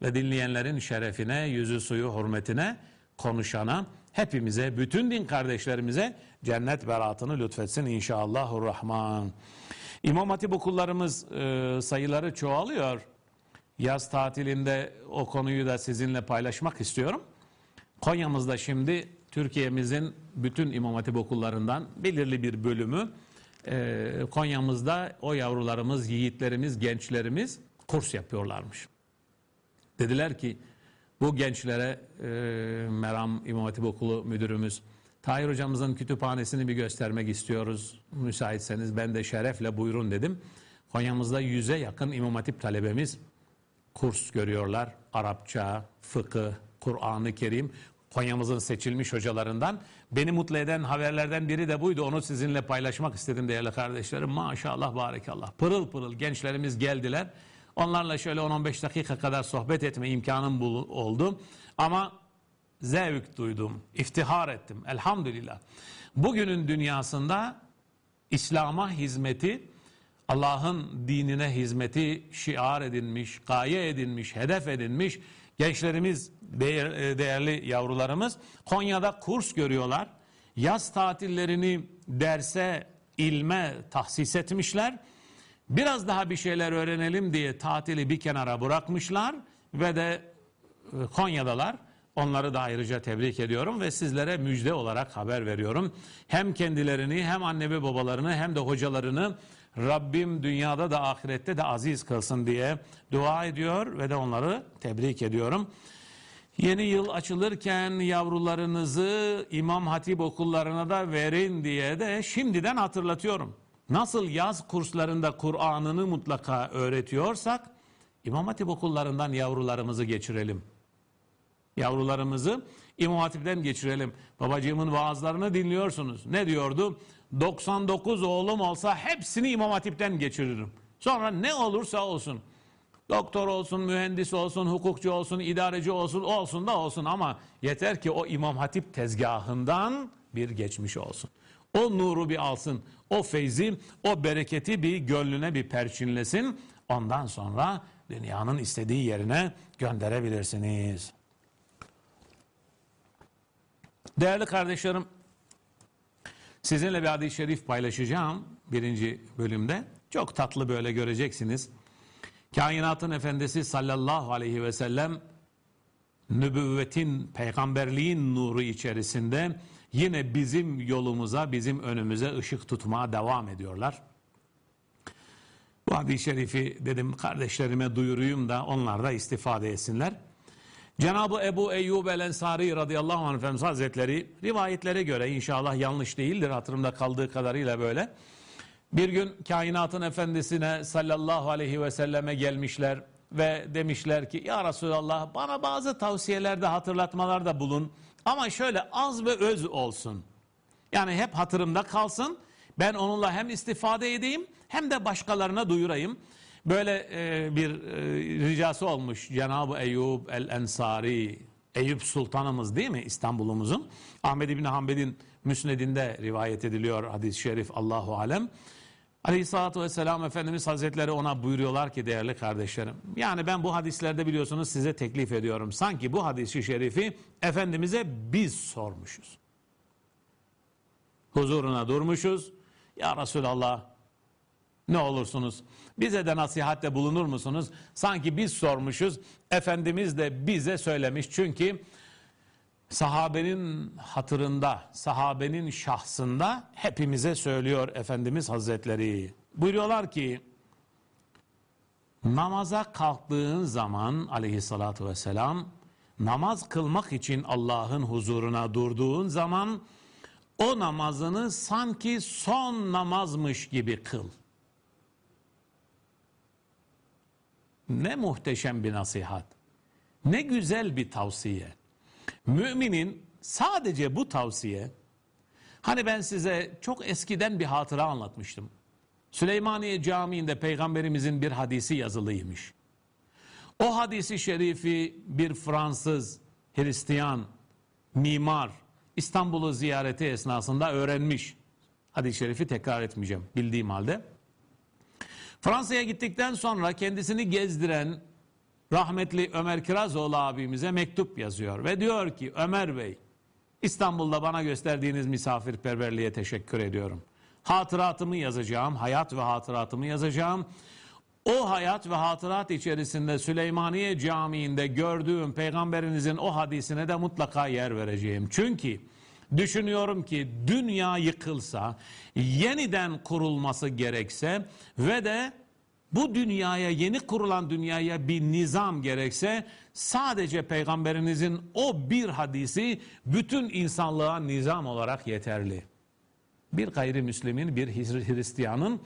ve dinleyenlerin şerefine, yüzü suyu hürmetine, konuşana, hepimize, bütün din kardeşlerimize cennet beratını lütfetsin inşallahurrahman. İmam Hatip okullarımız e, sayıları çoğalıyor. Yaz tatilinde o konuyu da sizinle paylaşmak istiyorum. Konya'mızda şimdi Türkiye'mizin bütün İmam Hatip okullarından belirli bir bölümü e, Konya'mızda o yavrularımız, yiğitlerimiz, gençlerimiz kurs yapıyorlarmış. Dediler ki bu gençlere e, Meram İmam Hatip Okulu müdürümüz Tahir hocamızın kütüphanesini bir göstermek istiyoruz. Müsaitseniz ben de şerefle buyurun dedim. Konya'mızda yüze yakın İmam Hatip talebemiz kurs görüyorlar. Arapça, fıkıh, Kur'an-ı Kerim. Konya'mızın seçilmiş hocalarından. Beni mutlu eden haberlerden biri de buydu. Onu sizinle paylaşmak istedim değerli kardeşlerim. Maşallah, barekallah. Pırıl pırıl gençlerimiz geldiler. Onlarla şöyle 10-15 dakika kadar sohbet etme imkanım oldu. Ama zevk duydum, iftihar ettim. Elhamdülillah. Bugünün dünyasında İslam'a hizmeti, Allah'ın dinine hizmeti şiar edinmiş, gaye edinmiş, hedef edinmiş gençlerimiz, değer, e, değerli yavrularımız Konya'da kurs görüyorlar. Yaz tatillerini derse, ilme tahsis etmişler. Biraz daha bir şeyler öğrenelim diye tatili bir kenara bırakmışlar ve de e, Konya'dalar. Onları da ayrıca tebrik ediyorum ve sizlere müjde olarak haber veriyorum. Hem kendilerini hem anne ve babalarını hem de hocalarını Rabbim dünyada da ahirette de aziz kılsın diye dua ediyor ve de onları tebrik ediyorum. Yeni yıl açılırken yavrularınızı İmam Hatip okullarına da verin diye de şimdiden hatırlatıyorum. Nasıl yaz kurslarında Kur'an'ını mutlaka öğretiyorsak İmam Hatip okullarından yavrularımızı geçirelim. Yavrularımızı İmam Hatip'ten geçirelim. Babacığımın vaazlarını dinliyorsunuz. Ne diyordu? 99 oğlum olsa hepsini İmam Hatip'ten geçiririm. Sonra ne olursa olsun. Doktor olsun, mühendis olsun, hukukçu olsun, idareci olsun, olsun da olsun ama yeter ki o İmam Hatip tezgahından bir geçmiş olsun. O nuru bir alsın, o feyzi, o bereketi bir gönlüne bir perçinlesin. Ondan sonra dünyanın istediği yerine gönderebilirsiniz. Değerli kardeşlerim, sizinle bir hadis-i şerif paylaşacağım birinci bölümde. Çok tatlı böyle göreceksiniz. Kainatın efendisi sallallahu aleyhi ve sellem nübüvvetin, peygamberliğin nuru içerisinde yine bizim yolumuza, bizim önümüze ışık tutmaya devam ediyorlar. Bu hadis-i şerifi dedim kardeşlerime duyuruyum da onlar da istifade etsinler. Cenab-ı Ebu Eyyub el Ensari radıyallahu anh Efendimiz Hazretleri rivayetlere göre inşallah yanlış değildir hatırımda kaldığı kadarıyla böyle. Bir gün kainatın efendisine sallallahu aleyhi ve selleme gelmişler ve demişler ki ya Resulallah bana bazı tavsiyelerde hatırlatmalarda bulun ama şöyle az ve öz olsun. Yani hep hatırımda kalsın ben onunla hem istifade edeyim hem de başkalarına duyurayım. Böyle e, bir e, ricası olmuş Cenab-ı Eyyub el-Ensari, Eyüp Sultanımız değil mi İstanbul'umuzun? Ahmed İbni Hanbel'in müsnedinde rivayet ediliyor hadis-i şerif Allahu Alem. Aleyhissalatü vesselam Efendimiz Hazretleri ona buyuruyorlar ki değerli kardeşlerim. Yani ben bu hadislerde biliyorsunuz size teklif ediyorum. Sanki bu hadisi şerifi Efendimiz'e biz sormuşuz. Huzuruna durmuşuz. Ya Resulallah ne olursunuz bize de nasihatte bulunur musunuz? Sanki biz sormuşuz, Efendimiz de bize söylemiş. Çünkü sahabenin hatırında, sahabenin şahsında hepimize söylüyor Efendimiz Hazretleri. Buyuruyorlar ki, namaza kalktığın zaman aleyhissalatü vesselam, namaz kılmak için Allah'ın huzuruna durduğun zaman, o namazını sanki son namazmış gibi kıl. Ne muhteşem bir nasihat. Ne güzel bir tavsiye. Müminin sadece bu tavsiye, hani ben size çok eskiden bir hatıra anlatmıştım. Süleymaniye Camii'nde peygamberimizin bir hadisi yazılıymış. O hadisi şerifi bir Fransız, Hristiyan, mimar, İstanbul'u ziyareti esnasında öğrenmiş. Hadis-i şerifi tekrar etmeyeceğim bildiğim halde. Fransa'ya gittikten sonra kendisini gezdiren rahmetli Ömer Kirazoğlu abimize mektup yazıyor ve diyor ki Ömer Bey İstanbul'da bana gösterdiğiniz misafirperverliğe teşekkür ediyorum. Hatıratımı yazacağım, hayat ve hatıratımı yazacağım. O hayat ve hatırat içerisinde Süleymaniye Camii'nde gördüğüm peygamberinizin o hadisine de mutlaka yer vereceğim. Çünkü düşünüyorum ki dünya yıkılsa, yeniden kurulması gerekse ve de bu dünyaya yeni kurulan dünyaya bir nizam gerekse sadece peygamberinizin o bir hadisi bütün insanlığa nizam olarak yeterli. Bir gayrimüslimin, bir Hristiyanın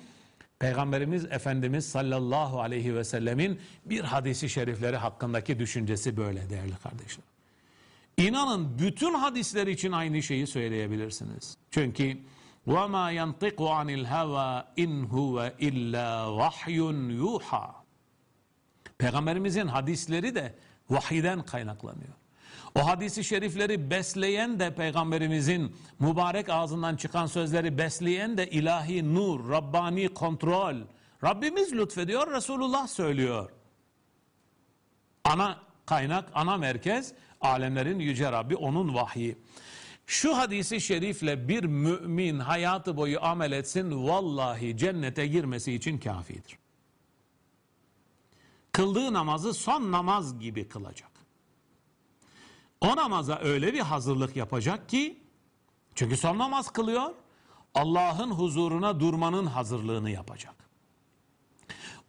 Peygamberimiz Efendimiz sallallahu aleyhi ve sellemin bir hadisi şerifleri hakkındaki düşüncesi böyle değerli kardeşler. İnanın bütün hadisler için aynı şeyi söyleyebilirsiniz. Çünkü وَمَا يَنْطِقُ عَنِ الْهَوَى اِنْ هُوَ اِلَّا وَحْيٌ يُوحَى Peygamberimizin hadisleri de vahiden kaynaklanıyor. O hadisi şerifleri besleyen de peygamberimizin mübarek ağzından çıkan sözleri besleyen de ilahi nur, Rabbani kontrol. Rabbimiz lütfediyor, Resulullah söylüyor. Ana kaynak, ana merkez alemlerin yüce Rabbi onun vahyi. Şu hadisi şerifle bir mümin hayatı boyu amel etsin vallahi cennete girmesi için kafidir. Kıldığı namazı son namaz gibi kılacak. O namaza öyle bir hazırlık yapacak ki çünkü son namaz kılıyor Allah'ın huzuruna durmanın hazırlığını yapacak.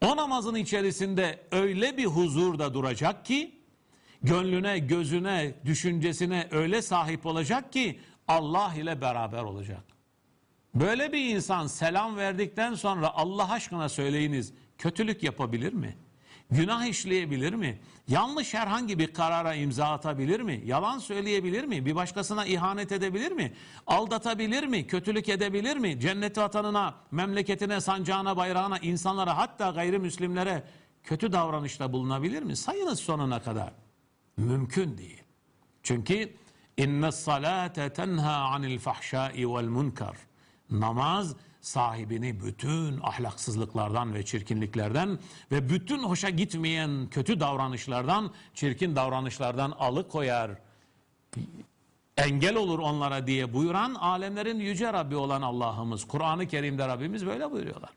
O namazın içerisinde öyle bir huzurda duracak ki gönlüne, gözüne, düşüncesine öyle sahip olacak ki Allah ile beraber olacak. Böyle bir insan selam verdikten sonra Allah aşkına söyleyiniz kötülük yapabilir mi? Günah işleyebilir mi? Yanlış herhangi bir karara imza atabilir mi? Yalan söyleyebilir mi? Bir başkasına ihanet edebilir mi? Aldatabilir mi? Kötülük edebilir mi? Cennet vatanına, memleketine, sancağına, bayrağına, insanlara hatta gayrimüslimlere kötü davranışta bulunabilir mi? Sayınız sonuna kadar. Mümkün değil. Çünkü inne salate tenha anil fahşai vel munkar. Namaz sahibini bütün ahlaksızlıklardan ve çirkinliklerden ve bütün hoşa gitmeyen kötü davranışlardan, çirkin davranışlardan alıkoyar. Engel olur onlara diye buyuran alemlerin yüce Rabbi olan Allah'ımız. Kur'an-ı Kerim'de Rabbimiz böyle buyuruyorlar.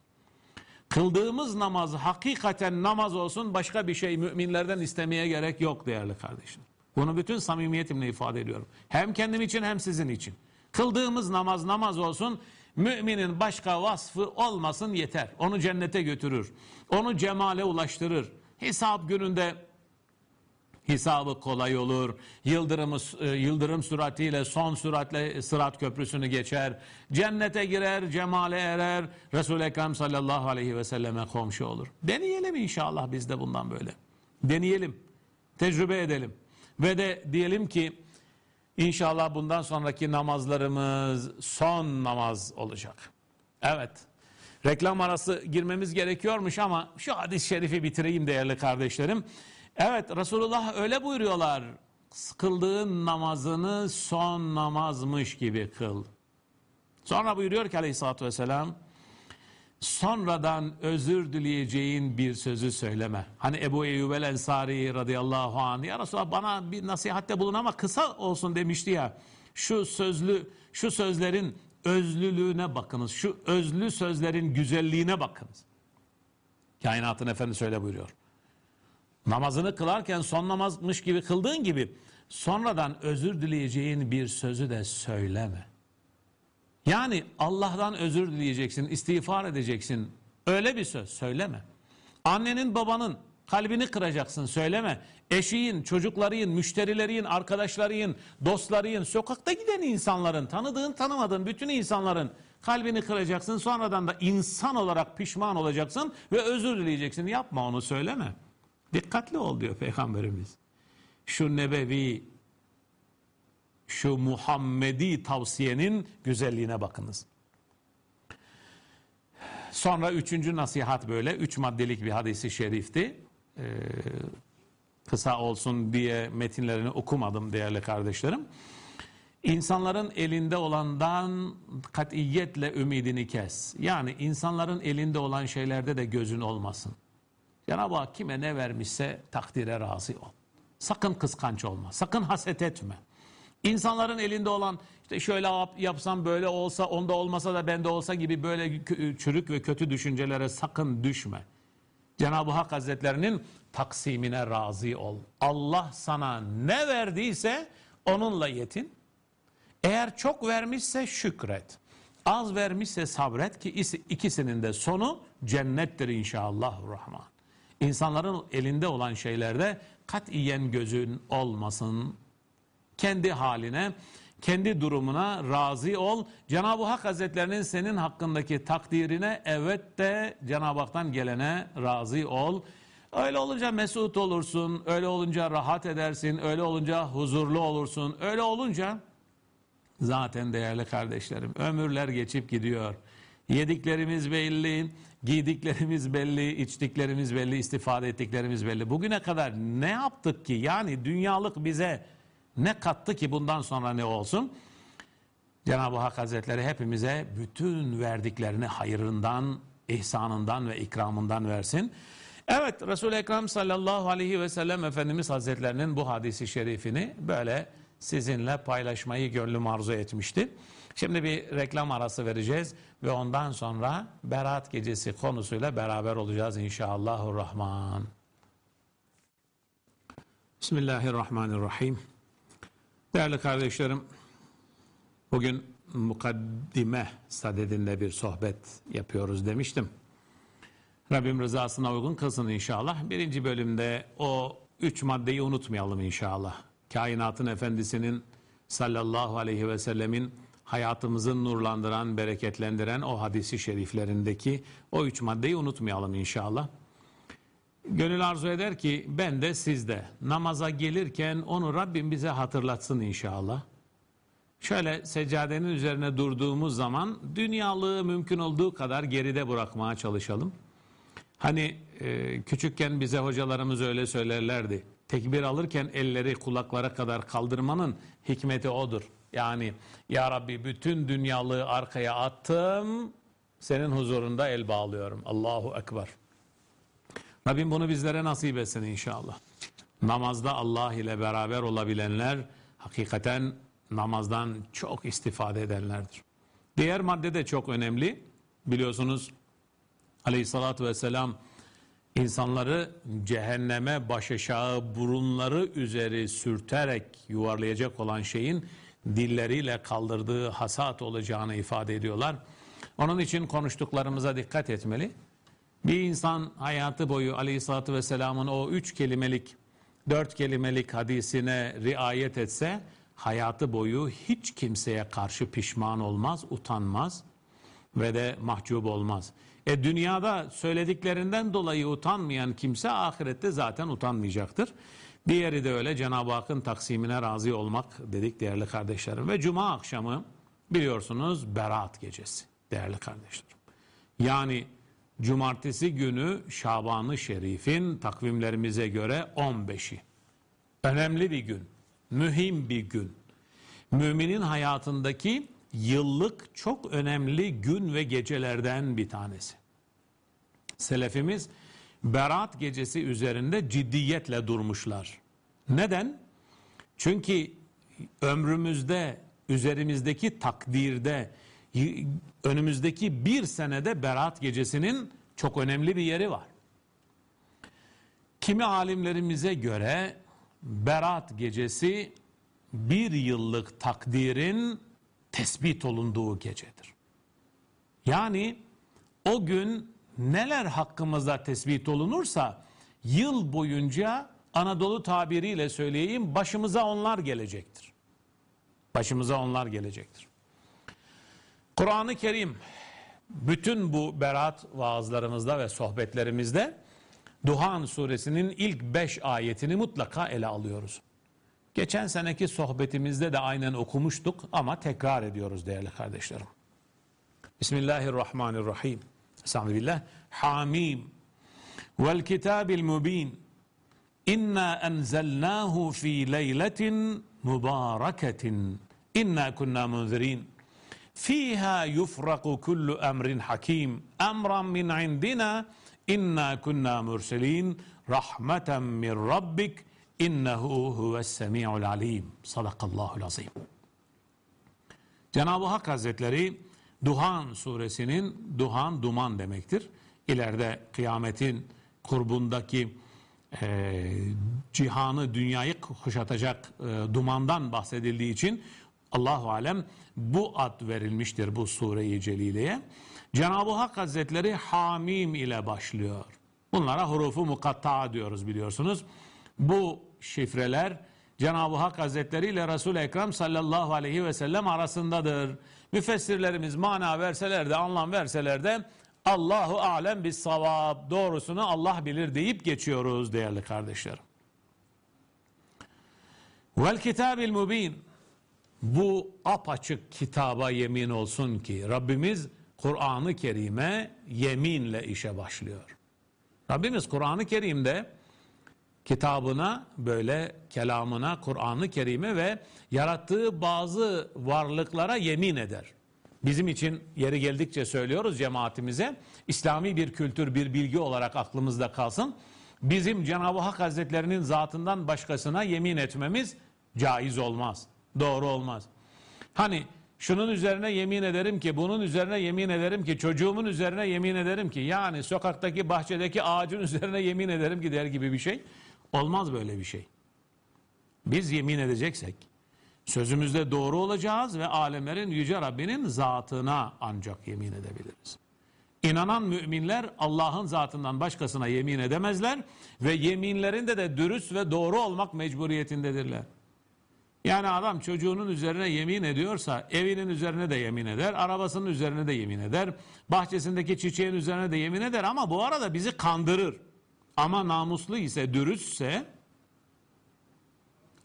Kıldığımız namaz hakikaten namaz olsun başka bir şey müminlerden istemeye gerek yok değerli kardeşim. Bunu bütün samimiyetimle ifade ediyorum. Hem kendim için hem sizin için. Kıldığımız namaz namaz olsun Müminin başka vasfı olmasın yeter. Onu cennete götürür. Onu cemale ulaştırır. Hesap gününde hesabı kolay olur. Yıldırımı, e, yıldırım süratiyle son süratle sırat köprüsünü geçer. Cennete girer, cemale erer. Resul-i Ekrem sallallahu aleyhi ve selleme komşu olur. Deneyelim inşallah biz de bundan böyle. Deneyelim. Tecrübe edelim. Ve de diyelim ki İnşallah bundan sonraki namazlarımız son namaz olacak. Evet. Reklam arası girmemiz gerekiyormuş ama şu hadis-i şerifi bitireyim değerli kardeşlerim. Evet Resulullah öyle buyuruyorlar. Kıldığın namazını son namazmış gibi kıl. Sonra buyuruyor ki aleyhissalatü vesselam sonradan özür dileyeceğin bir sözü söyleme. Hani Ebu Eyyub el Ensari radıyallahu anh ya Resulallah bana bir nasihatte bulun ama kısa olsun demişti ya. Şu sözlü şu sözlerin özlülüğüne bakınız. Şu özlü sözlerin güzelliğine bakınız. Kainatın efendi öyle buyuruyor. Namazını kılarken son namazmış gibi kıldığın gibi sonradan özür dileyeceğin bir sözü de söyleme. Yani Allah'tan özür dileyeceksin, istiğfar edeceksin. Öyle bir söz söyleme. Annenin babanın kalbini kıracaksın söyleme. Eşiğin, çocukların, müşterilerin, arkadaşların, dostların, sokakta giden insanların, tanıdığın tanımadığın bütün insanların kalbini kıracaksın. Sonradan da insan olarak pişman olacaksın ve özür dileyeceksin. Yapma onu söyleme. Dikkatli ol diyor Peygamberimiz. Şu nebevi şu Muhammedi tavsiyenin güzelliğine bakınız. Sonra üçüncü nasihat böyle. Üç maddelik bir hadisi şerifti. Ee, kısa olsun diye metinlerini okumadım değerli kardeşlerim. İnsanların elinde olandan katiyetle ümidini kes. Yani insanların elinde olan şeylerde de gözün olmasın. Cenab-ı Hak kime ne vermişse takdire razı ol. Sakın kıskanç olma. Sakın haset etme. İnsanların elinde olan işte şöyle yapsam böyle olsa onda olmasa da bende olsa gibi böyle çürük ve kötü düşüncelere sakın düşme. Cenab-ı Hak Hazretlerinin taksimine razı ol. Allah sana ne verdiyse onunla yetin. Eğer çok vermişse şükret. Az vermişse sabret ki ikisinin de sonu cennettir inşallah rahman. İnsanların elinde olan şeylerde katiyen gözün olmasın. Kendi haline, kendi durumuna razı ol. Cenab-ı Hak Hazretlerinin senin hakkındaki takdirine evet de Cenab-ı Hak'tan gelene razı ol. Öyle olunca mesut olursun, öyle olunca rahat edersin, öyle olunca huzurlu olursun, öyle olunca zaten değerli kardeşlerim ömürler geçip gidiyor. Yediklerimiz belli, giydiklerimiz belli, içtiklerimiz belli, istifade ettiklerimiz belli. Bugüne kadar ne yaptık ki? Yani dünyalık bize ne kattı ki bundan sonra ne olsun? Cenab-ı Hak Hazretleri hepimize bütün verdiklerini hayırından, ihsanından ve ikramından versin. Evet Resul-i Ekrem sallallahu aleyhi ve sellem Efendimiz Hazretlerinin bu hadisi şerifini böyle sizinle paylaşmayı gönlüm arzu etmişti. Şimdi bir reklam arası vereceğiz ve ondan sonra Berat Gecesi konusuyla beraber olacağız inşallahurrahman. Bismillahirrahmanirrahim. Değerli kardeşlerim, bugün mukaddime sadedinde bir sohbet yapıyoruz demiştim. Rabbim rızasına uygun kılsın inşallah. Birinci bölümde o üç maddeyi unutmayalım inşallah. Kainatın efendisinin sallallahu aleyhi ve sellemin hayatımızı nurlandıran, bereketlendiren o hadisi şeriflerindeki o üç maddeyi unutmayalım inşallah. Gönül arzu eder ki ben de siz de namaza gelirken onu Rabbim bize hatırlatsın inşallah. Şöyle seccadenin üzerine durduğumuz zaman dünyalığı mümkün olduğu kadar geride bırakmaya çalışalım. Hani e, küçükken bize hocalarımız öyle söylerlerdi. Tekbir alırken elleri kulaklara kadar kaldırmanın hikmeti odur. Yani ya Rabbi bütün dünyalığı arkaya attım, senin huzurunda el bağlıyorum. Allahu Ekber. Rabbim bunu bizlere nasip etsin inşallah. Namazda Allah ile beraber olabilenler hakikaten namazdan çok istifade edenlerdir. Diğer madde de çok önemli. Biliyorsunuz aleyhissalatü vesselam insanları cehenneme başaşağı burunları üzeri sürterek yuvarlayacak olan şeyin dilleriyle kaldırdığı hasat olacağını ifade ediyorlar. Onun için konuştuklarımıza dikkat etmeli. Bir insan hayatı boyu aleyhissalatü vesselamın o üç kelimelik, dört kelimelik hadisine riayet etse hayatı boyu hiç kimseye karşı pişman olmaz, utanmaz ve de mahcup olmaz. E dünyada söylediklerinden dolayı utanmayan kimse ahirette zaten utanmayacaktır. Diğeri de öyle Cenab-ı Hakk'ın taksimine razı olmak dedik değerli kardeşlerim. Ve cuma akşamı biliyorsunuz Berat gecesi değerli kardeşlerim. Yani cumartesi günü Şaban-ı Şerif'in takvimlerimize göre 15'i. Önemli bir gün, mühim bir gün. Müminin hayatındaki yıllık çok önemli gün ve gecelerden bir tanesi. Selefimiz Berat gecesi üzerinde ciddiyetle durmuşlar. Neden? Çünkü ömrümüzde, üzerimizdeki takdirde, önümüzdeki bir senede Berat gecesinin çok önemli bir yeri var. Kimi alimlerimize göre Berat gecesi bir yıllık takdirin tespit olunduğu gecedir. Yani o gün neler hakkımızda tespit olunursa yıl boyunca Anadolu tabiriyle söyleyeyim başımıza onlar gelecektir. Başımıza onlar gelecektir. Kur'an-ı Kerim bütün bu berat vaazlarımızda ve sohbetlerimizde Duhan suresinin ilk beş ayetini mutlaka ele alıyoruz. Geçen seneki sohbetimizde de aynen okumuştuk ama tekrar ediyoruz değerli kardeşlerim. Bismillahirrahmanirrahim. Estağfirullah. Hamim. Vel kitabil mubin. İnna enzelnahu fi leyletin mübareketin. İnna kunna munzirin. Fiha yufraku kullu emrin hakim. Emran min indina. İnna kunna murselin. Rahmeten min rabbik. İnnehu huves semi'ul alim. Sadakallahul azim. Cenab-ı Hak Hazretleri Duhan suresinin duhan duman demektir. İleride kıyametin kurbundaki e, cihanı, dünyayı kuşatacak e, dumandan bahsedildiği için Allahu alem bu ad verilmiştir bu sure-i celileye. Cenab-ı Hak Hazretleri Hamim ile başlıyor. Bunlara hurufu mukatta diyoruz biliyorsunuz. Bu şifreler Cenab-ı Hak Hazretleri ile Resul-i Ekrem sallallahu aleyhi ve sellem arasındadır. Müfessirlerimiz mana verseler de anlam verseler de Allahu alem bis savab doğrusunu Allah bilir deyip geçiyoruz değerli kardeşlerim. Vel kitabil mubin bu apaçık kitaba yemin olsun ki Rabbimiz Kur'an-ı Kerim'e yeminle işe başlıyor. Rabbimiz Kur'an-ı Kerim'de kitabına böyle kelamına Kur'an-ı Kerim'e ve yarattığı bazı varlıklara yemin eder. Bizim için yeri geldikçe söylüyoruz cemaatimize İslami bir kültür bir bilgi olarak aklımızda kalsın. Bizim Cenab-ı Hak Hazretlerinin zatından başkasına yemin etmemiz caiz olmaz. Doğru olmaz. Hani şunun üzerine yemin ederim ki, bunun üzerine yemin ederim ki, çocuğumun üzerine yemin ederim ki, yani sokaktaki bahçedeki ağacın üzerine yemin ederim ki der gibi bir şey. Olmaz böyle bir şey. Biz yemin edeceksek sözümüzde doğru olacağız ve alemlerin yüce Rabbinin zatına ancak yemin edebiliriz. İnanan müminler Allah'ın zatından başkasına yemin edemezler ve yeminlerinde de dürüst ve doğru olmak mecburiyetindedirler. Yani adam çocuğunun üzerine yemin ediyorsa evinin üzerine de yemin eder, arabasının üzerine de yemin eder, bahçesindeki çiçeğin üzerine de yemin eder ama bu arada bizi kandırır. Ama namuslu ise, dürüstse,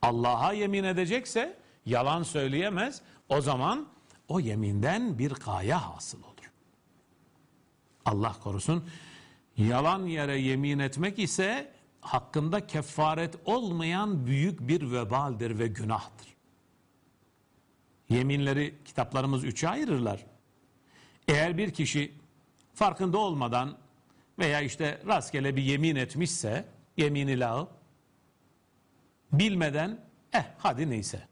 Allah'a yemin edecekse yalan söyleyemez. O zaman o yeminden bir gaye hasıl olur. Allah korusun. Yalan yere yemin etmek ise hakkında kefaret olmayan büyük bir vebaldir ve günahtır. Yeminleri kitaplarımız üçe ayırırlar. Eğer bir kişi farkında olmadan veya işte rastgele bir yemin etmişse yemini lağı bilmeden eh hadi neyse.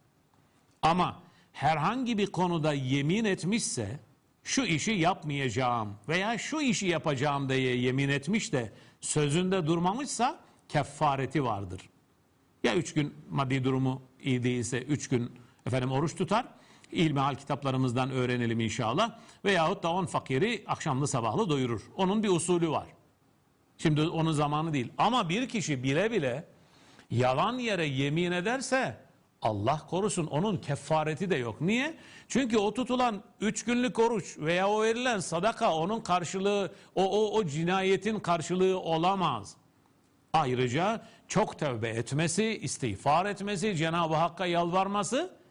Ama herhangi bir konuda yemin etmişse şu işi yapmayacağım veya şu işi yapacağım diye yemin etmiş de sözünde durmamışsa kefareti vardır. Ya üç gün maddi durumu iyi değilse üç gün efendim oruç tutar. İlmihal kitaplarımızdan öğrenelim inşallah. Veyahut da on fakiri akşamlı sabahlı doyurur. Onun bir usulü var. Şimdi onun zamanı değil. Ama bir kişi bile bile yalan yere yemin ederse Allah korusun onun kefareti de yok. Niye? Çünkü o tutulan üç günlük oruç veya o verilen sadaka onun karşılığı, o, o, o cinayetin karşılığı olamaz. Ayrıca çok tövbe etmesi, istiğfar etmesi, Cenab-ı Hakk'a yalvarması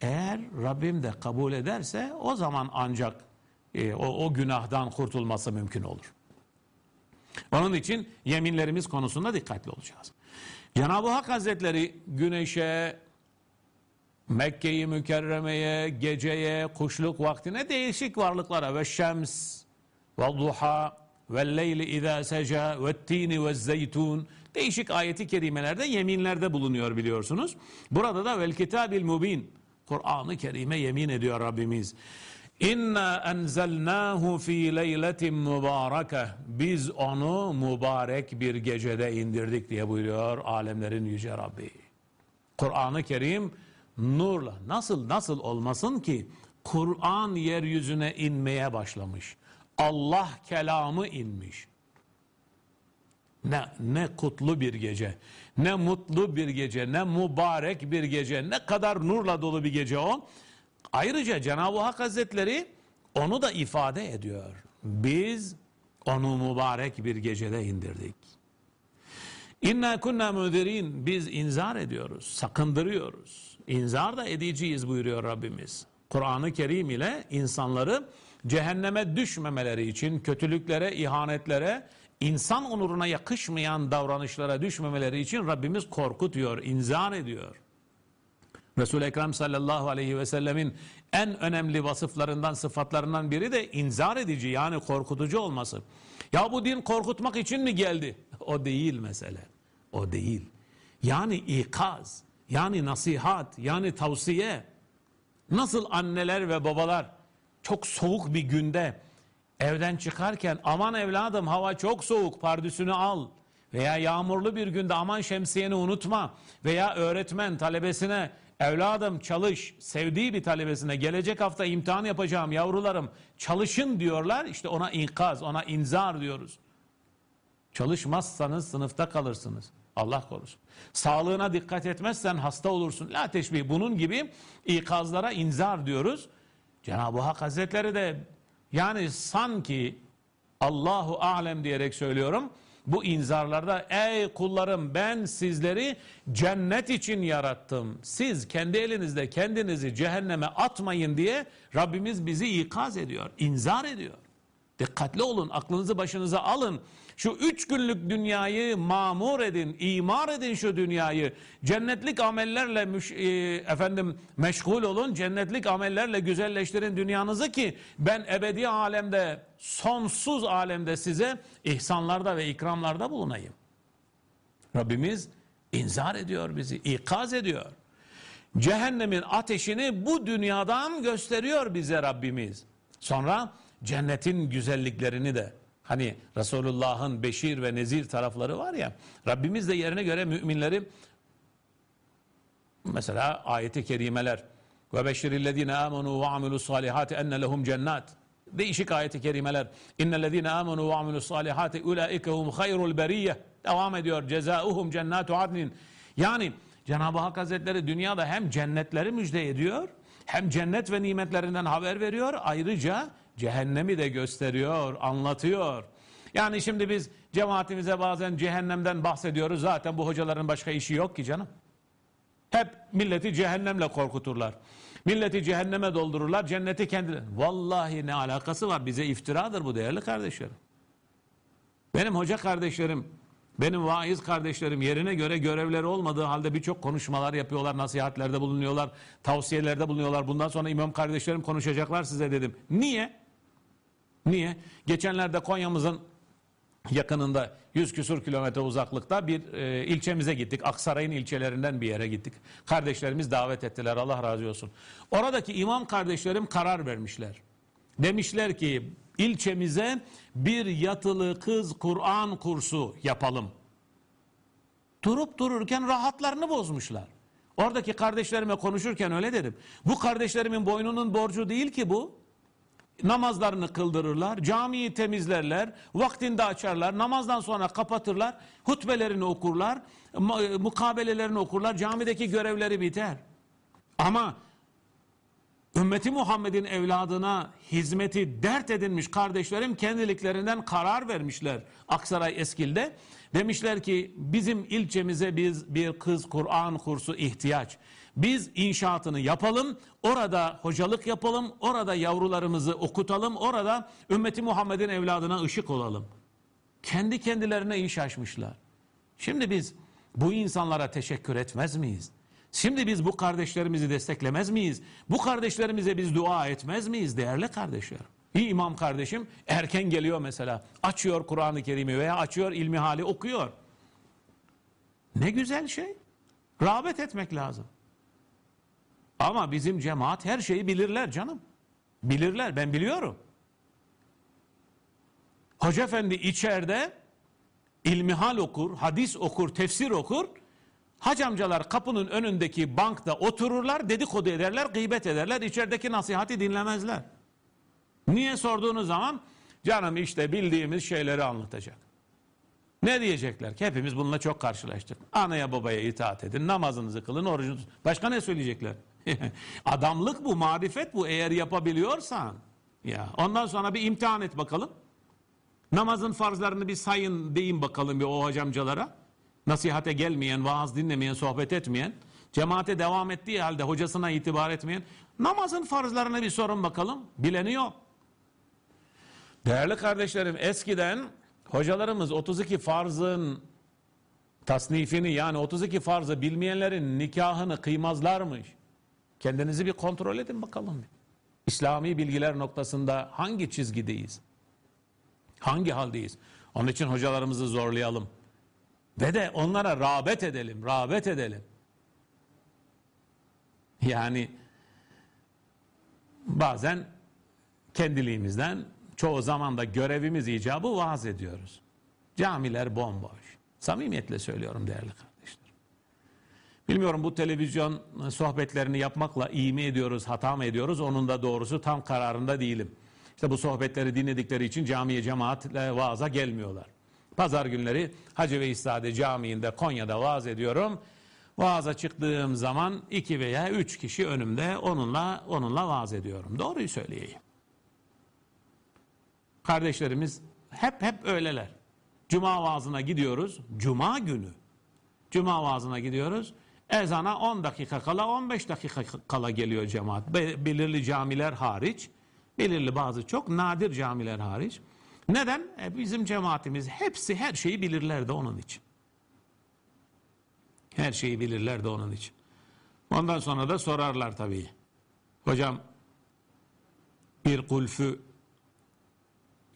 eğer Rabbim de kabul ederse o zaman ancak e, o, o günahdan kurtulması mümkün olur. Onun için yeminlerimiz konusunda dikkatli olacağız. Cenab-ı Hak Hazretleri güneşe, Mekke'yi mükerremeye, geceye, kuşluk vaktine değişik varlıklara ve şems ve duha ve leyli izâ seca ve tini ve zeytun değişik ayeti kerimelerde yeminlerde bulunuyor biliyorsunuz. Burada da vel kitabil mubin Kur'an-ı Kerim'e yemin ediyor Rabbimiz. İnna enzelnahu fi leyletin mübareke. Biz onu mübarek bir gecede indirdik diye buyuruyor alemlerin yüce Rabbi. Kur'an-ı Kerim nurla nasıl nasıl olmasın ki Kur'an yeryüzüne inmeye başlamış. Allah kelamı inmiş. Ne, ne kutlu bir gece, ne mutlu bir gece, ne mübarek bir gece, ne kadar nurla dolu bir gece o. Ayrıca Cenab-ı Hak Hazretleri onu da ifade ediyor. Biz onu mübarek bir gecede indirdik. İnna kunna müdirin biz inzar ediyoruz, sakındırıyoruz. İnzar da edeceğiz buyuruyor Rabbimiz. Kur'an-ı Kerim ile insanları cehenneme düşmemeleri için kötülüklere, ihanetlere, insan onuruna yakışmayan davranışlara düşmemeleri için Rabbimiz korkutuyor, inzar ediyor. Resul-i Ekrem sallallahu aleyhi ve sellemin en önemli vasıflarından, sıfatlarından biri de inzar edici yani korkutucu olması. Ya bu din korkutmak için mi geldi? O değil mesele. O değil. Yani ikaz, yani nasihat, yani tavsiye. Nasıl anneler ve babalar çok soğuk bir günde evden çıkarken aman evladım hava çok soğuk pardüsünü al veya yağmurlu bir günde aman şemsiyeni unutma veya öğretmen talebesine evladım çalış sevdiği bir talebesine gelecek hafta imtihan yapacağım yavrularım çalışın diyorlar işte ona inkaz ona inzar diyoruz. Çalışmazsanız sınıfta kalırsınız. Allah korusun. Sağlığına dikkat etmezsen hasta olursun. La teşbih bunun gibi ikazlara inzar diyoruz. Cenab-ı Hak Hazretleri de yani sanki Allahu alem diyerek söylüyorum. Bu inzarlarda ey kullarım ben sizleri cennet için yarattım. Siz kendi elinizde kendinizi cehenneme atmayın diye Rabbimiz bizi ikaz ediyor, inzar ediyor. Dikkatli olun, aklınızı başınıza alın. Şu üç günlük dünyayı mamur edin, imar edin şu dünyayı. Cennetlik amellerle müş, e, efendim meşgul olun, cennetlik amellerle güzelleştirin dünyanızı ki ben ebedi alemde, sonsuz alemde size ihsanlarda ve ikramlarda bulunayım. Rabbimiz inzar ediyor bizi, ikaz ediyor. Cehennemin ateşini bu dünyadan gösteriyor bize Rabbimiz. Sonra cennetin güzelliklerini de hani Resulullah'ın beşir ve nezir tarafları var ya Rabbimiz de yerine göre müminleri mesela ayeti kerimeler ve beşirillezine amenu ve amilu salihati enne lehum cennet değişik ayeti kerimeler innellezine amenu ve amilu salihati ulaikehum hayrul beriyye devam ediyor cezauhum cennetu adnin. Yani Cenab-ı Hak Hazretleri dünyada hem cennetleri müjde ediyor hem cennet ve nimetlerinden haber veriyor ayrıca cehennemi de gösteriyor, anlatıyor. Yani şimdi biz cemaatimize bazen cehennemden bahsediyoruz. Zaten bu hocaların başka işi yok ki canım. Hep milleti cehennemle korkuturlar. Milleti cehenneme doldururlar, cenneti kendileri. Vallahi ne alakası var? Bize iftiradır bu değerli kardeşlerim. Benim hoca kardeşlerim, benim vaiz kardeşlerim yerine göre görevleri olmadığı halde birçok konuşmalar yapıyorlar, nasihatlerde bulunuyorlar, tavsiyelerde bulunuyorlar. Bundan sonra imam kardeşlerim konuşacaklar size dedim. Niye? Niye? Geçenlerde Konya'mızın yakınında 100 küsur kilometre uzaklıkta bir e, ilçemize gittik. Aksaray'ın ilçelerinden bir yere gittik. Kardeşlerimiz davet ettiler Allah razı olsun. Oradaki imam kardeşlerim karar vermişler. Demişler ki ilçemize bir yatılı kız Kur'an kursu yapalım. Durup dururken rahatlarını bozmuşlar. Oradaki kardeşlerime konuşurken öyle dedim. Bu kardeşlerimin boynunun borcu değil ki bu namazlarını kıldırırlar, camiyi temizlerler, vaktinde açarlar, namazdan sonra kapatırlar, hutbelerini okurlar, mukabelelerini okurlar, camideki görevleri biter. Ama ümmeti Muhammed'in evladına hizmeti dert edinmiş kardeşlerim kendiliklerinden karar vermişler Aksaray Eskil'de. Demişler ki bizim ilçemize biz bir kız Kur'an kursu ihtiyaç. Biz inşaatını yapalım, orada hocalık yapalım, orada yavrularımızı okutalım, orada ümmeti Muhammed'in evladına ışık olalım. Kendi kendilerine iş açmışlar. Şimdi biz bu insanlara teşekkür etmez miyiz? Şimdi biz bu kardeşlerimizi desteklemez miyiz? Bu kardeşlerimize biz dua etmez miyiz değerli kardeşlerim? Bir imam kardeşim erken geliyor mesela. Açıyor Kur'an-ı Kerim'i veya açıyor ilmi hali okuyor. Ne güzel şey. Rağbet etmek lazım. Ama bizim cemaat her şeyi bilirler canım. Bilirler ben biliyorum. Hoca efendi içeride ilmihal okur, hadis okur, tefsir okur. Hac amcalar kapının önündeki bankta otururlar, dedikodu ederler, gıybet ederler, içerideki nasihati dinlemezler. Niye sorduğunuz zaman canım işte bildiğimiz şeyleri anlatacak. Ne diyecekler ki? Hepimiz bununla çok karşılaştık. Anaya babaya itaat edin, namazınızı kılın, orucunuzu. Başka ne söyleyecekler? Adamlık bu, marifet bu eğer yapabiliyorsan. Ya ondan sonra bir imtihan et bakalım. Namazın farzlarını bir sayın deyin bakalım bir o hocamcalara. Nasihate gelmeyen, vaaz dinlemeyen, sohbet etmeyen, cemaate devam ettiği halde hocasına itibar etmeyen, namazın farzlarını bir sorun bakalım. Bileni yok. Değerli kardeşlerim eskiden hocalarımız 32 farzın tasnifini yani 32 farzı bilmeyenlerin nikahını kıymazlarmış. Kendinizi bir kontrol edin bakalım. İslami bilgiler noktasında hangi çizgideyiz? Hangi haldeyiz? Onun için hocalarımızı zorlayalım. Ve de onlara rağbet edelim, rağbet edelim. Yani bazen kendiliğimizden çoğu zaman da görevimiz icabı vaaz ediyoruz. Camiler bomboş. Samimiyetle söylüyorum değerli kardeşler. Bilmiyorum bu televizyon sohbetlerini yapmakla iyi mi ediyoruz, hata mı ediyoruz? Onun da doğrusu tam kararında değilim. İşte bu sohbetleri dinledikleri için camiye cemaatle vaaza gelmiyorlar. Pazar günleri Hacı Veysade Camii'nde Konya'da vaaz ediyorum. Vaaza çıktığım zaman iki veya üç kişi önümde onunla onunla vaaz ediyorum. Doğruyu söyleyeyim. Kardeşlerimiz hep hep öyleler. Cuma vaazına gidiyoruz. Cuma günü. Cuma vaazına gidiyoruz. Ezana 10 dakika kala 15 dakika kala geliyor cemaat. Belirli camiler hariç. Belirli bazı çok nadir camiler hariç. Neden? E bizim cemaatimiz hepsi her şeyi bilirler de onun için. Her şeyi bilirler de onun için. Ondan sonra da sorarlar tabii. Hocam bir kulfü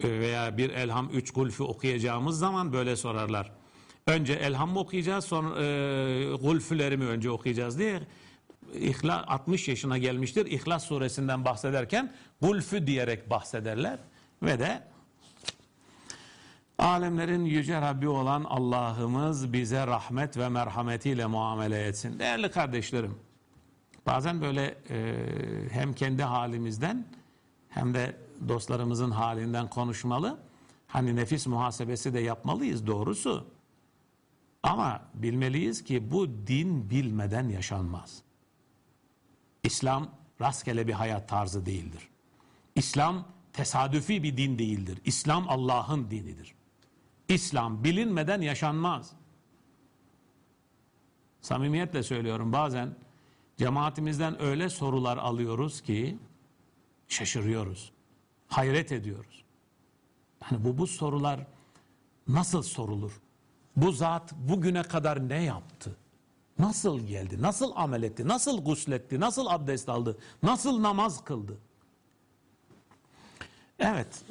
veya bir elham üç kulfü okuyacağımız zaman böyle sorarlar. Önce elham mı okuyacağız sonra e, kulfüleri mi önce okuyacağız diye İhlas 60 yaşına gelmiştir. İhlas suresinden bahsederken kulfü diyerek bahsederler ve de alemlerin yüce Rabbi olan Allah'ımız bize rahmet ve merhametiyle muamele etsin. Değerli kardeşlerim bazen böyle e, hem kendi halimizden hem de dostlarımızın halinden konuşmalı. Hani nefis muhasebesi de yapmalıyız doğrusu. Ama bilmeliyiz ki bu din bilmeden yaşanmaz. İslam rastgele bir hayat tarzı değildir. İslam tesadüfi bir din değildir. İslam Allah'ın dinidir. İslam bilinmeden yaşanmaz. Samimiyetle söylüyorum bazen cemaatimizden öyle sorular alıyoruz ki şaşırıyoruz. Hayret ediyoruz. Yani bu bu sorular nasıl sorulur? Bu zat bugüne kadar ne yaptı? Nasıl geldi? Nasıl amel etti? Nasıl gusletti? Nasıl abdest aldı? Nasıl namaz kıldı? Evet,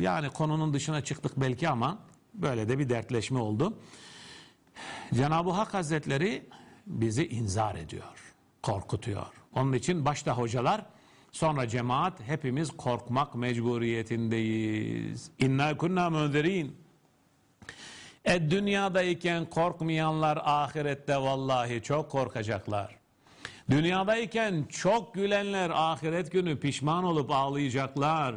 yani konunun dışına çıktık belki ama böyle de bir dertleşme oldu. Cenab-ı Hak Hazretleri bizi inzar ediyor, korkutuyor. Onun için başta hocalar, sonra cemaat hepimiz korkmak mecburiyetindeyiz. İnna kunna münzirin. E dünyadayken korkmayanlar ahirette vallahi çok korkacaklar. Dünyadayken çok gülenler ahiret günü pişman olup ağlayacaklar.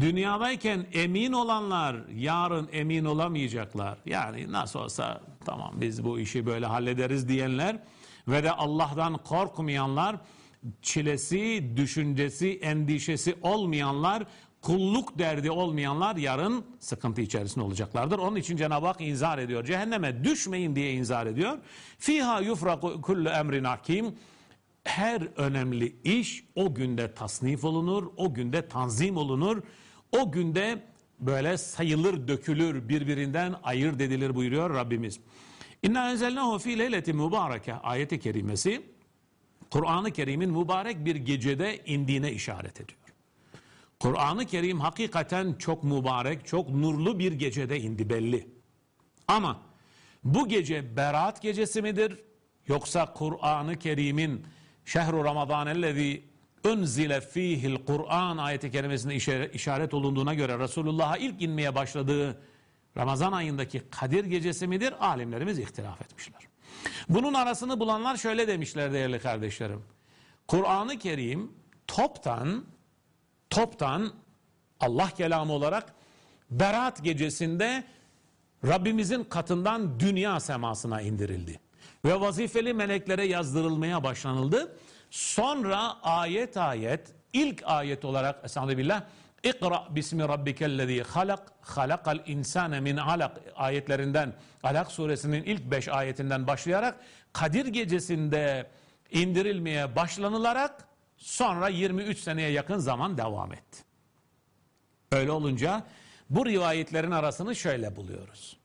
Dünyadayken emin olanlar yarın emin olamayacaklar. Yani nasıl olsa tamam biz bu işi böyle hallederiz diyenler ve de Allah'tan korkmayanlar, çilesi, düşüncesi, endişesi olmayanlar kulluk derdi olmayanlar yarın sıkıntı içerisinde olacaklardır. Onun için Cenab-ı Hak inzar ediyor. Cehenneme düşmeyin diye inzar ediyor. Fiha yufraku kullu emrin hakim. Her önemli iş o günde tasnif olunur, o günde tanzim olunur. O günde böyle sayılır, dökülür, birbirinden ayırt edilir buyuruyor Rabbimiz. İnna enzelnahu fi leyletin mübareke ayeti kerimesi Kur'an-ı Kerim'in mübarek bir gecede indiğine işaret ediyor. Kur'an-ı Kerim hakikaten çok mübarek, çok nurlu bir gecede indi belli. Ama bu gece Berat gecesi midir? Yoksa Kur'an-ı Kerim'in şehru Ramazan ellezî unzile fihil Kur'an ayeti kerimesinde işaret olunduğuna göre Resulullah'a ilk inmeye başladığı Ramazan ayındaki Kadir gecesi midir? Alimlerimiz ihtilaf etmişler. Bunun arasını bulanlar şöyle demişler değerli kardeşlerim. Kur'an-ı Kerim toptan toptan Allah kelamı olarak Berat gecesinde Rabbimizin katından dünya semasına indirildi. Ve vazifeli meleklere yazdırılmaya başlanıldı. Sonra ayet ayet ilk ayet olarak Estağfirullah İkra bismi rabbikellezî halak halakal insane min alak ayetlerinden Alak suresinin ilk beş ayetinden başlayarak Kadir gecesinde indirilmeye başlanılarak Sonra 23 seneye yakın zaman devam etti. Öyle olunca bu rivayetlerin arasını şöyle buluyoruz.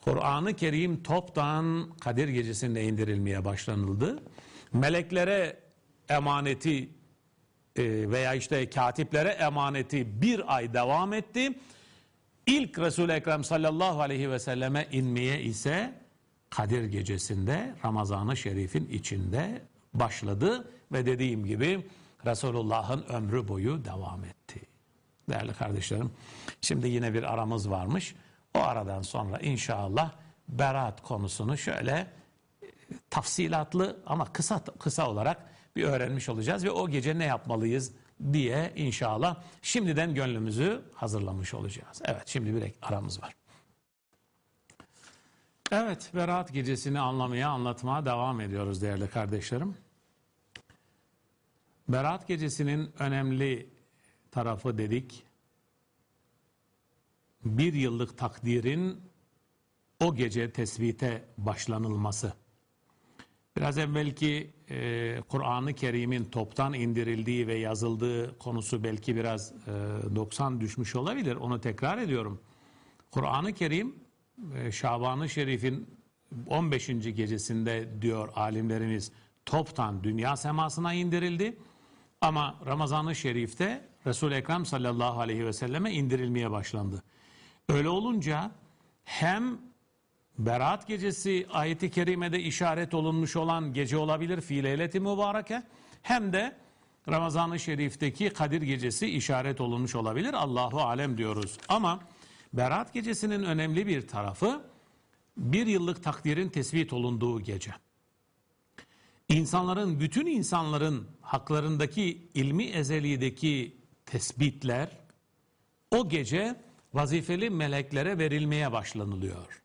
Kur'an-ı Kerim toptan Kadir Gecesi'nde indirilmeye başlanıldı. Meleklere emaneti e, veya işte katiplere emaneti bir ay devam etti. İlk Resul-i Ekrem sallallahu aleyhi ve selleme inmeye ise Kadir gecesinde Ramazan-ı Şerif'in içinde başladı ve dediğim gibi Resulullah'ın ömrü boyu devam etti. Değerli kardeşlerim, şimdi yine bir aramız varmış. O aradan sonra inşallah berat konusunu şöyle e, tafsilatlı ama kısa kısa olarak bir öğrenmiş olacağız ve o gece ne yapmalıyız diye inşallah şimdiden gönlümüzü hazırlamış olacağız. Evet şimdi bir aramız var. Evet Berat gecesini anlamaya anlatmaya devam ediyoruz değerli kardeşlerim. Berat gecesinin önemli tarafı dedik. Bir yıllık takdirin o gece tespite başlanılması. Biraz evvelki e, Kur'an-ı Kerim'in toptan indirildiği ve yazıldığı konusu belki biraz e, 90 düşmüş olabilir. Onu tekrar ediyorum. Kur'an-ı Kerim e, Şaban-ı Şerif'in 15. gecesinde diyor alimlerimiz toptan dünya semasına indirildi. Ama Ramazan-ı Şerif'te Resul-i Ekrem sallallahu aleyhi ve selleme indirilmeye başlandı. Öyle olunca hem Berat gecesi ayeti kerimede işaret olunmuş olan gece olabilir fiileyleti mübareke hem de Ramazan-ı Şerif'teki Kadir gecesi işaret olunmuş olabilir. Allahu alem diyoruz. Ama Berat gecesinin önemli bir tarafı bir yıllık takdirin tespit olunduğu gece. İnsanların, bütün insanların haklarındaki ilmi ezelideki tespitler o gece vazifeli meleklere verilmeye başlanılıyor.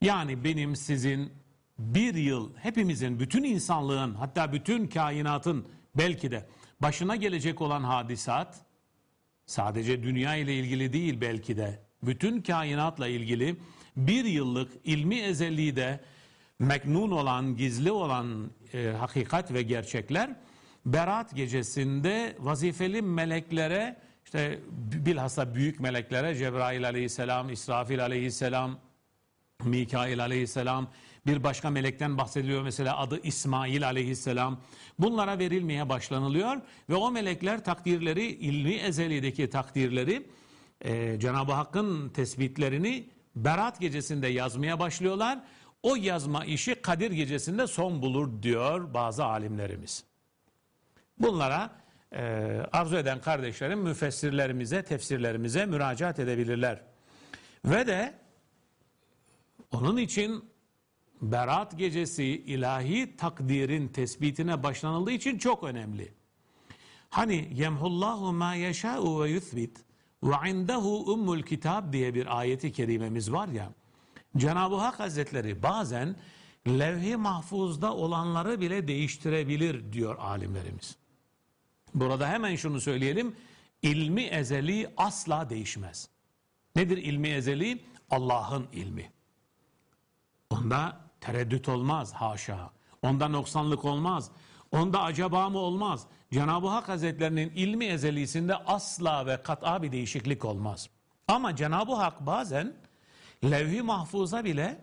Yani benim, sizin bir yıl hepimizin, bütün insanlığın hatta bütün kainatın belki de başına gelecek olan hadisat sadece dünya ile ilgili değil belki de bütün kainatla ilgili bir yıllık ilmi ezelliği de meknun olan, gizli olan e, hakikat ve gerçekler Berat gecesinde vazifeli meleklere işte bilhassa büyük meleklere Cebrail aleyhisselam, İsrafil aleyhisselam, Mikail aleyhisselam, bir başka melekten bahsediliyor mesela adı İsmail aleyhisselam. Bunlara verilmeye başlanılıyor ve o melekler takdirleri, ilmi ezelideki takdirleri e, Cenab-ı Hakk'ın tespitlerini Berat gecesinde yazmaya başlıyorlar. O yazma işi Kadir gecesinde son bulur diyor bazı alimlerimiz. Bunlara e, arzu eden kardeşlerim müfessirlerimize, tefsirlerimize müracaat edebilirler. Ve de onun için Berat gecesi ilahi takdirin tespitine başlanıldığı için çok önemli. Hani yemhullahu ma yeşâ'u ve yuthbit ve indehu ummul kitab diye bir ayeti kerimemiz var ya. Cenab-ı Hak Hazretleri bazen levh-i mahfuzda olanları bile değiştirebilir diyor alimlerimiz. Burada hemen şunu söyleyelim. İlmi ezeli asla değişmez. Nedir ilmi ezeli? Allah'ın ilmi. Onda tereddüt olmaz haşa. Onda noksanlık olmaz. Onda acaba mı olmaz? Cenab-ı Hak Hazretlerinin ilmi ezelisinde asla ve kat'a bir değişiklik olmaz. Ama Cenab-ı Hak bazen levh-i mahfuza bile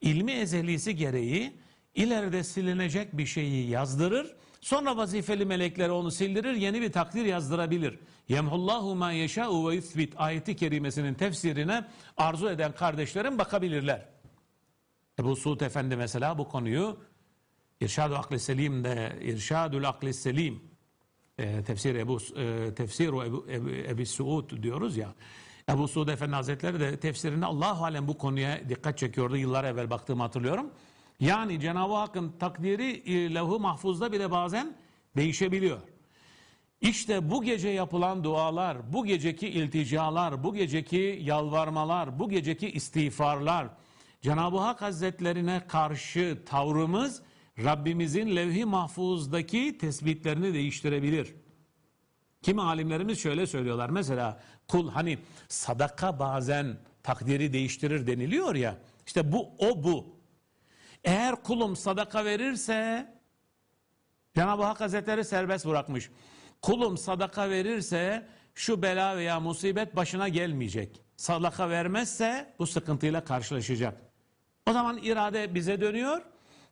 ilmi ezelisi gereği ileride silinecek bir şeyi yazdırır. Sonra vazifeli melekler onu sildirir, yeni bir takdir yazdırabilir. Yemhullahu ma yeşâ'u ve yuthbit ayeti kerimesinin tefsirine arzu eden kardeşlerim bakabilirler. Ebu Suud Efendi mesela bu konuyu İrşad-ı Akli Selim'de İrşadül Akli Selim e, tefsir Ebu e, tefsir Ebu, Ebu, Ebu Suud diyoruz ya. Ebu Suud Efendi Hazretleri de tefsirinde Allahu alem bu konuya dikkat çekiyordu. Yıllar evvel baktığımı hatırlıyorum. Yani Cenab-ı Hakk'ın takdiri e, levh-i mahfuzda bile bazen değişebiliyor. İşte bu gece yapılan dualar, bu geceki ilticalar, bu geceki yalvarmalar, bu geceki istiğfarlar, Cenab-ı Hak Hazretlerine karşı tavrımız Rabbimizin levh-i mahfuzdaki tespitlerini değiştirebilir. Kimi alimlerimiz şöyle söylüyorlar. Mesela kul hani sadaka bazen takdiri değiştirir deniliyor ya. İşte bu o bu. Eğer kulum sadaka verirse Cenab-ı Hak Hazretleri serbest bırakmış. Kulum sadaka verirse şu bela veya musibet başına gelmeyecek. Sadaka vermezse bu sıkıntıyla karşılaşacak. O zaman irade bize dönüyor.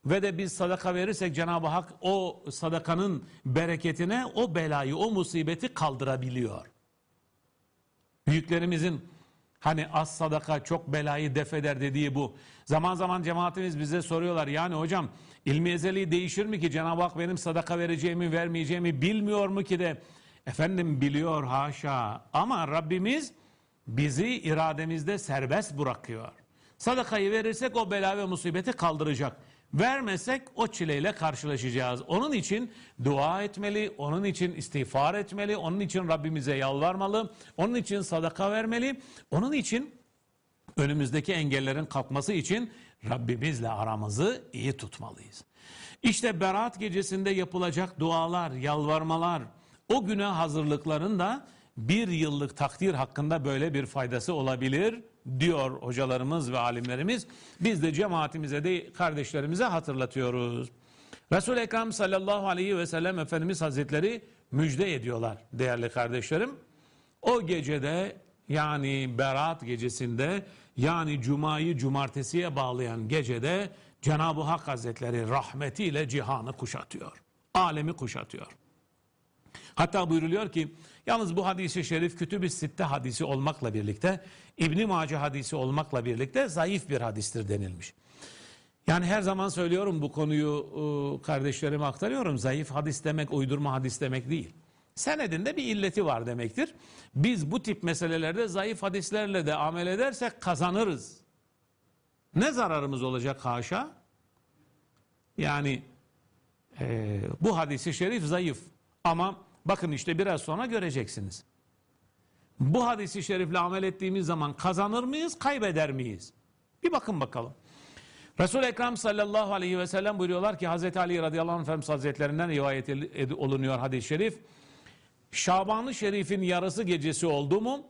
Ve de biz sadaka verirsek Cenab-ı Hak o sadakanın bereketine o belayı, o musibeti kaldırabiliyor. Büyüklerimizin hani az sadaka çok belayı def eder dediği bu. Zaman zaman cemaatimiz bize soruyorlar yani hocam ilmi ezeli değişir mi ki Cenab-ı Hak benim sadaka vereceğimi vermeyeceğimi bilmiyor mu ki de efendim biliyor haşa ama Rabbimiz bizi irademizde serbest bırakıyor. Sadakayı verirsek o bela ve musibeti kaldıracak. Vermesek o çileyle karşılaşacağız. Onun için dua etmeli, onun için istiğfar etmeli, onun için Rabbimize yalvarmalı, onun için sadaka vermeli, onun için önümüzdeki engellerin kalkması için Rabbimizle aramızı iyi tutmalıyız. İşte Berat gecesinde yapılacak dualar, yalvarmalar, o güne hazırlıkların da bir yıllık takdir hakkında böyle bir faydası olabilir diyor hocalarımız ve alimlerimiz. Biz de cemaatimize de kardeşlerimize hatırlatıyoruz. Resul-i Ekrem sallallahu aleyhi ve sellem Efendimiz Hazretleri müjde ediyorlar değerli kardeşlerim. O gecede yani Berat gecesinde yani Cuma'yı cumartesiye bağlayan gecede Cenab-ı Hak Hazretleri rahmetiyle cihanı kuşatıyor. Alemi kuşatıyor. Hatta buyuruluyor ki yalnız bu hadisi şerif kütüb-i sitte hadisi olmakla birlikte İbn Mace hadisi olmakla birlikte zayıf bir hadistir denilmiş. Yani her zaman söylüyorum bu konuyu ıı, kardeşlerime aktarıyorum. Zayıf hadis demek uydurma hadis demek değil. Senedinde bir illeti var demektir. Biz bu tip meselelerde zayıf hadislerle de amel edersek kazanırız. Ne zararımız olacak haşa? Yani e, bu hadisi şerif zayıf ama bakın işte biraz sonra göreceksiniz. Bu hadisi şerifle amel ettiğimiz zaman kazanır mıyız, kaybeder miyiz? Bir bakın bakalım. Resul-i Ekrem sallallahu aleyhi ve sellem buyuruyorlar ki Hazreti Ali radıyallahu anh Efendimiz Hazretlerinden rivayet olunuyor hadis-i şerif. Şaban-ı Şerif'in yarısı gecesi oldu mu?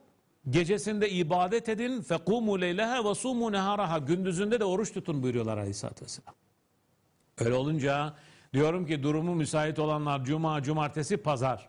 Gecesinde ibadet edin fekumu leyleha ve sumu gündüzünde de oruç tutun buyuruyorlar aleyhissalatü vesselam. Öyle olunca diyorum ki durumu müsait olanlar cuma, cumartesi, pazar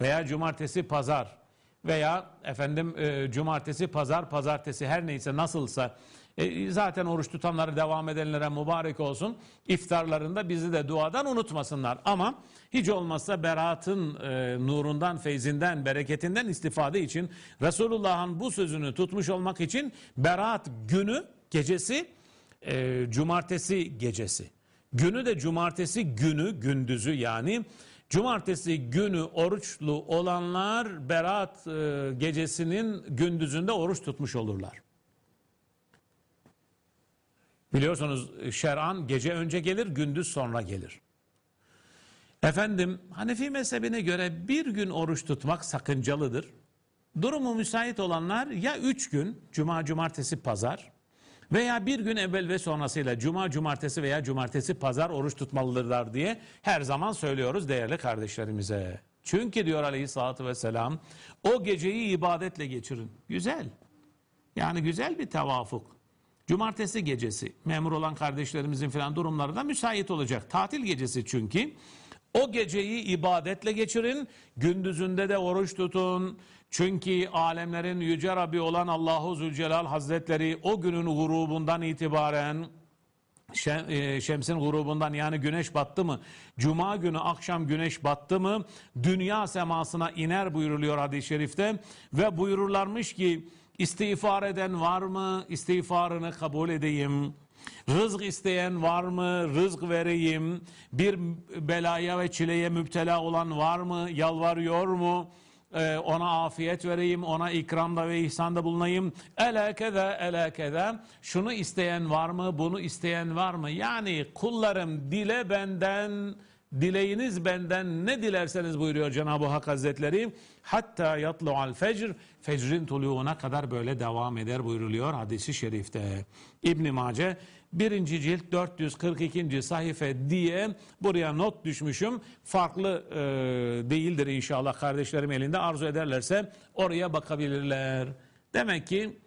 veya cumartesi, pazar veya efendim e, cumartesi, pazar, pazartesi her neyse nasılsa e, zaten oruç tutanları devam edenlere mübarek olsun. İftarlarında bizi de duadan unutmasınlar. Ama hiç olmazsa beratın e, nurundan, feyzinden, bereketinden istifade için Resulullah'ın bu sözünü tutmuş olmak için berat günü, gecesi, e, cumartesi gecesi. Günü de cumartesi günü, gündüzü yani Cumartesi günü oruçlu olanlar Berat e, gecesinin gündüzünde oruç tutmuş olurlar. Biliyorsunuz şer'an gece önce gelir, gündüz sonra gelir. Efendim Hanefi mezhebine göre bir gün oruç tutmak sakıncalıdır. Durumu müsait olanlar ya üç gün, cuma, cumartesi, pazar veya bir gün evvel ve sonrasıyla cuma, cumartesi veya cumartesi, pazar oruç tutmalıdırlar diye her zaman söylüyoruz değerli kardeşlerimize. Çünkü diyor aleyhissalatü vesselam o geceyi ibadetle geçirin. Güzel. Yani güzel bir tevafuk. Cumartesi gecesi memur olan kardeşlerimizin falan durumları da müsait olacak. Tatil gecesi çünkü. O geceyi ibadetle geçirin. Gündüzünde de oruç tutun. Çünkü alemlerin yüce Rabbi olan Allahu Zülcelal Hazretleri o günün grubundan itibaren e, Şems'in grubundan yani güneş battı mı? Cuma günü akşam güneş battı mı? Dünya semasına iner buyuruluyor hadis-i şerifte. Ve buyururlarmış ki istiğfar eden var mı? İstiğfarını kabul edeyim. Rızk isteyen var mı? Rızk vereyim. Bir belaya ve çileye müptela olan var mı? Yalvarıyor mu? Ee, ona afiyet vereyim, ona ikramda ve ihsanda bulunayım. Ele kede. Şunu isteyen var mı? Bunu isteyen var mı? Yani kullarım dile benden Dileyiniz benden ne dilerseniz buyuruyor Cenab-ı Hak Hazretleri. Hatta yatlu al fecr. Fecrin tuluğuna kadar böyle devam eder buyuruluyor hadisi şerifte. İbn Mace birinci cilt 442. sayfa diye buraya not düşmüşüm. Farklı e, değildir inşallah kardeşlerim elinde arzu ederlerse oraya bakabilirler. Demek ki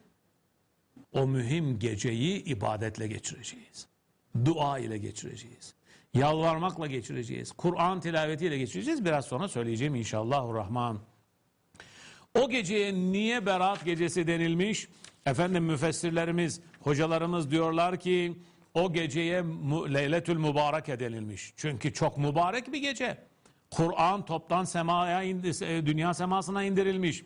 o mühim geceyi ibadetle geçireceğiz. Dua ile geçireceğiz. Yalvarmakla geçireceğiz. Kur'an tilavetiyle geçireceğiz. Biraz sonra söyleyeceğim inşallahurrahman. O geceye niye Berat gecesi denilmiş? Efendim müfessirlerimiz, hocalarımız diyorlar ki o geceye Leyletül Mübareke denilmiş. Çünkü çok mübarek bir gece. Kur'an toptan semaya indi, e, dünya semasına indirilmiş.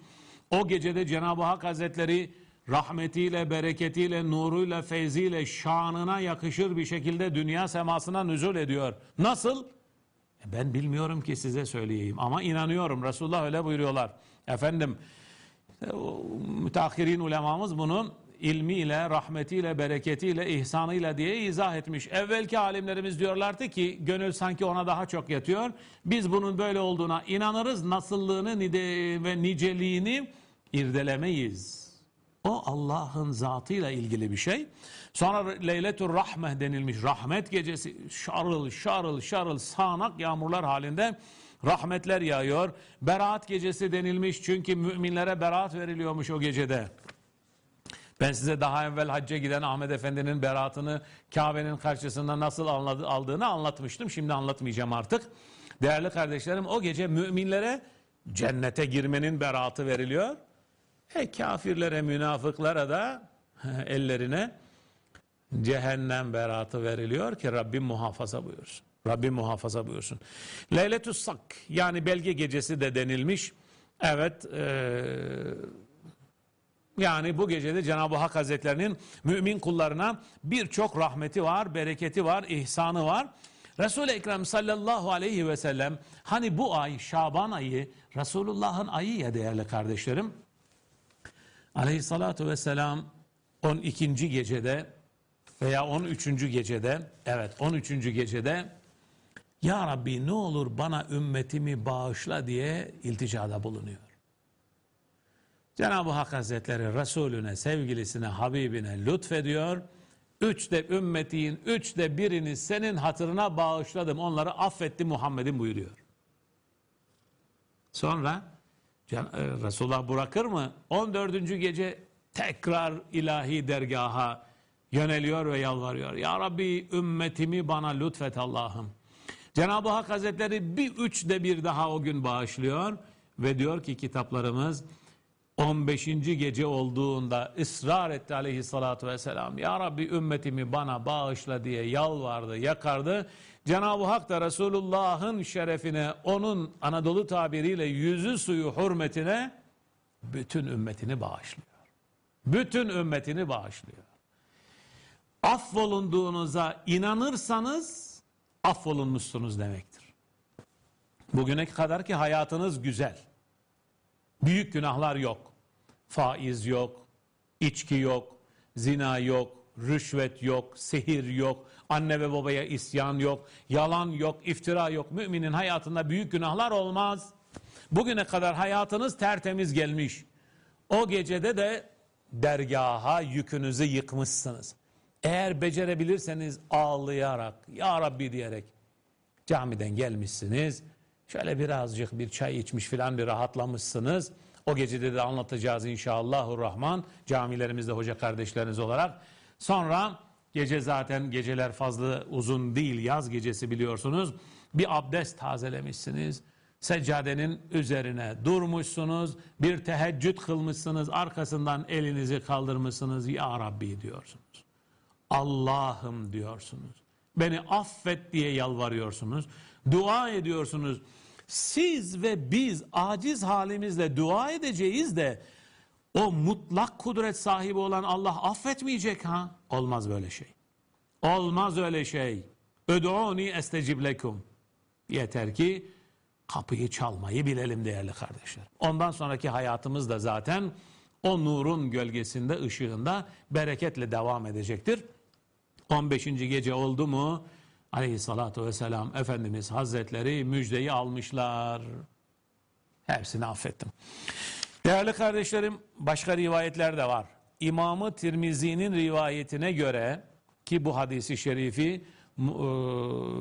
O gecede Cenab-ı Hak Hazretleri rahmetiyle, bereketiyle, nuruyla, feyziyle, şanına yakışır bir şekilde dünya semasına nüzul ediyor. Nasıl? E Ben bilmiyorum ki size söyleyeyim ama inanıyorum. Resulullah öyle buyuruyorlar. Efendim e, müteahhirin ulemamız bunu ilmiyle, rahmetiyle, bereketiyle, ihsanıyla diye izah etmiş. Evvelki alimlerimiz diyorlardı ki gönül sanki ona daha çok yatıyor. Biz bunun böyle olduğuna inanırız. Nasıllığını nide ve niceliğini irdelemeyiz. O Allah'ın zatıyla ilgili bir şey. Sonra Leyletur Rahmeh denilmiş. Rahmet gecesi şarıl şarıl şarıl sağanak yağmurlar halinde rahmetler yağıyor. Beraat gecesi denilmiş çünkü müminlere beraat veriliyormuş o gecede. Ben size daha evvel hacca giden Ahmet Efendi'nin beraatını Kabe'nin karşısında nasıl anladı, aldığını anlatmıştım. Şimdi anlatmayacağım artık. Değerli kardeşlerim o gece müminlere cennete girmenin beraatı veriliyor. E kafirlere, münafıklara da ellerine cehennem beraatı veriliyor ki Rabbim muhafaza buyursun. Rabbim muhafaza buyursun. Leyletü Sak yani belge gecesi de denilmiş. Evet eee yani bu gecede Cenab-ı Hak Hazretlerinin mümin kullarına birçok rahmeti var, bereketi var, ihsanı var. Resul-i Ekrem sallallahu aleyhi ve sellem hani bu ay Şaban ayı Resulullah'ın ayı ya değerli kardeşlerim. Aleyhissalatu vesselam 12. gecede veya 13. gecede evet 13. gecede Ya Rabbi ne olur bana ümmetimi bağışla diye ilticada bulunuyor. Cenab-ı Hak Hazretleri Resulüne, sevgilisine, Habibine lütfediyor. Üçte ümmetin, üçte birini senin hatırına bağışladım, onları affetti Muhammed'in buyuruyor. Sonra e, Resulullah bırakır mı? 14. gece tekrar ilahi dergaha yöneliyor ve yalvarıyor. Ya Rabbi ümmetimi bana lütfet Allah'ım. Cenab-ı Hak Hazretleri bir üçte bir daha o gün bağışlıyor ve diyor ki kitaplarımız 15. gece olduğunda ısrar etti aleyhissalatü vesselam. Ya Rabbi ümmetimi bana bağışla diye yalvardı, yakardı. Cenab-ı Hak da Resulullah'ın şerefine, onun Anadolu tabiriyle yüzü suyu hürmetine bütün ümmetini bağışlıyor. Bütün ümmetini bağışlıyor. Affolunduğunuza inanırsanız affolunmuşsunuz demektir. Bugüne kadar ki hayatınız güzel. Büyük günahlar yok. Faiz yok, içki yok, zina yok, rüşvet yok, sihir yok, anne ve babaya isyan yok, yalan yok, iftira yok. Müminin hayatında büyük günahlar olmaz. Bugüne kadar hayatınız tertemiz gelmiş. O gecede de dergaha yükünüzü yıkmışsınız. Eğer becerebilirseniz ağlayarak, Ya Rabbi diyerek camiden gelmişsiniz. Şöyle birazcık bir çay içmiş filan bir rahatlamışsınız. O gecede de anlatacağız inşallahurrahman camilerimizde hoca kardeşleriniz olarak. Sonra gece zaten geceler fazla uzun değil yaz gecesi biliyorsunuz. Bir abdest tazelemişsiniz. Seccadenin üzerine durmuşsunuz. Bir teheccüd kılmışsınız. Arkasından elinizi kaldırmışsınız. Ya Rabbi diyorsunuz. Allah'ım diyorsunuz. Beni affet diye yalvarıyorsunuz. Dua ediyorsunuz. Siz ve biz aciz halimizle dua edeceğiz de o mutlak kudret sahibi olan Allah affetmeyecek ha? Olmaz böyle şey. Olmaz öyle şey. Öd'uni estecib lekum. Yeter ki kapıyı çalmayı bilelim değerli kardeşler. Ondan sonraki hayatımız da zaten o nurun gölgesinde, ışığında bereketle devam edecektir. 15. gece oldu mu aleyhissalatu vesselam Efendimiz Hazretleri müjdeyi almışlar. Hepsini affettim. Değerli kardeşlerim başka rivayetler de var. İmamı Tirmizi'nin rivayetine göre ki bu hadisi şerifi e,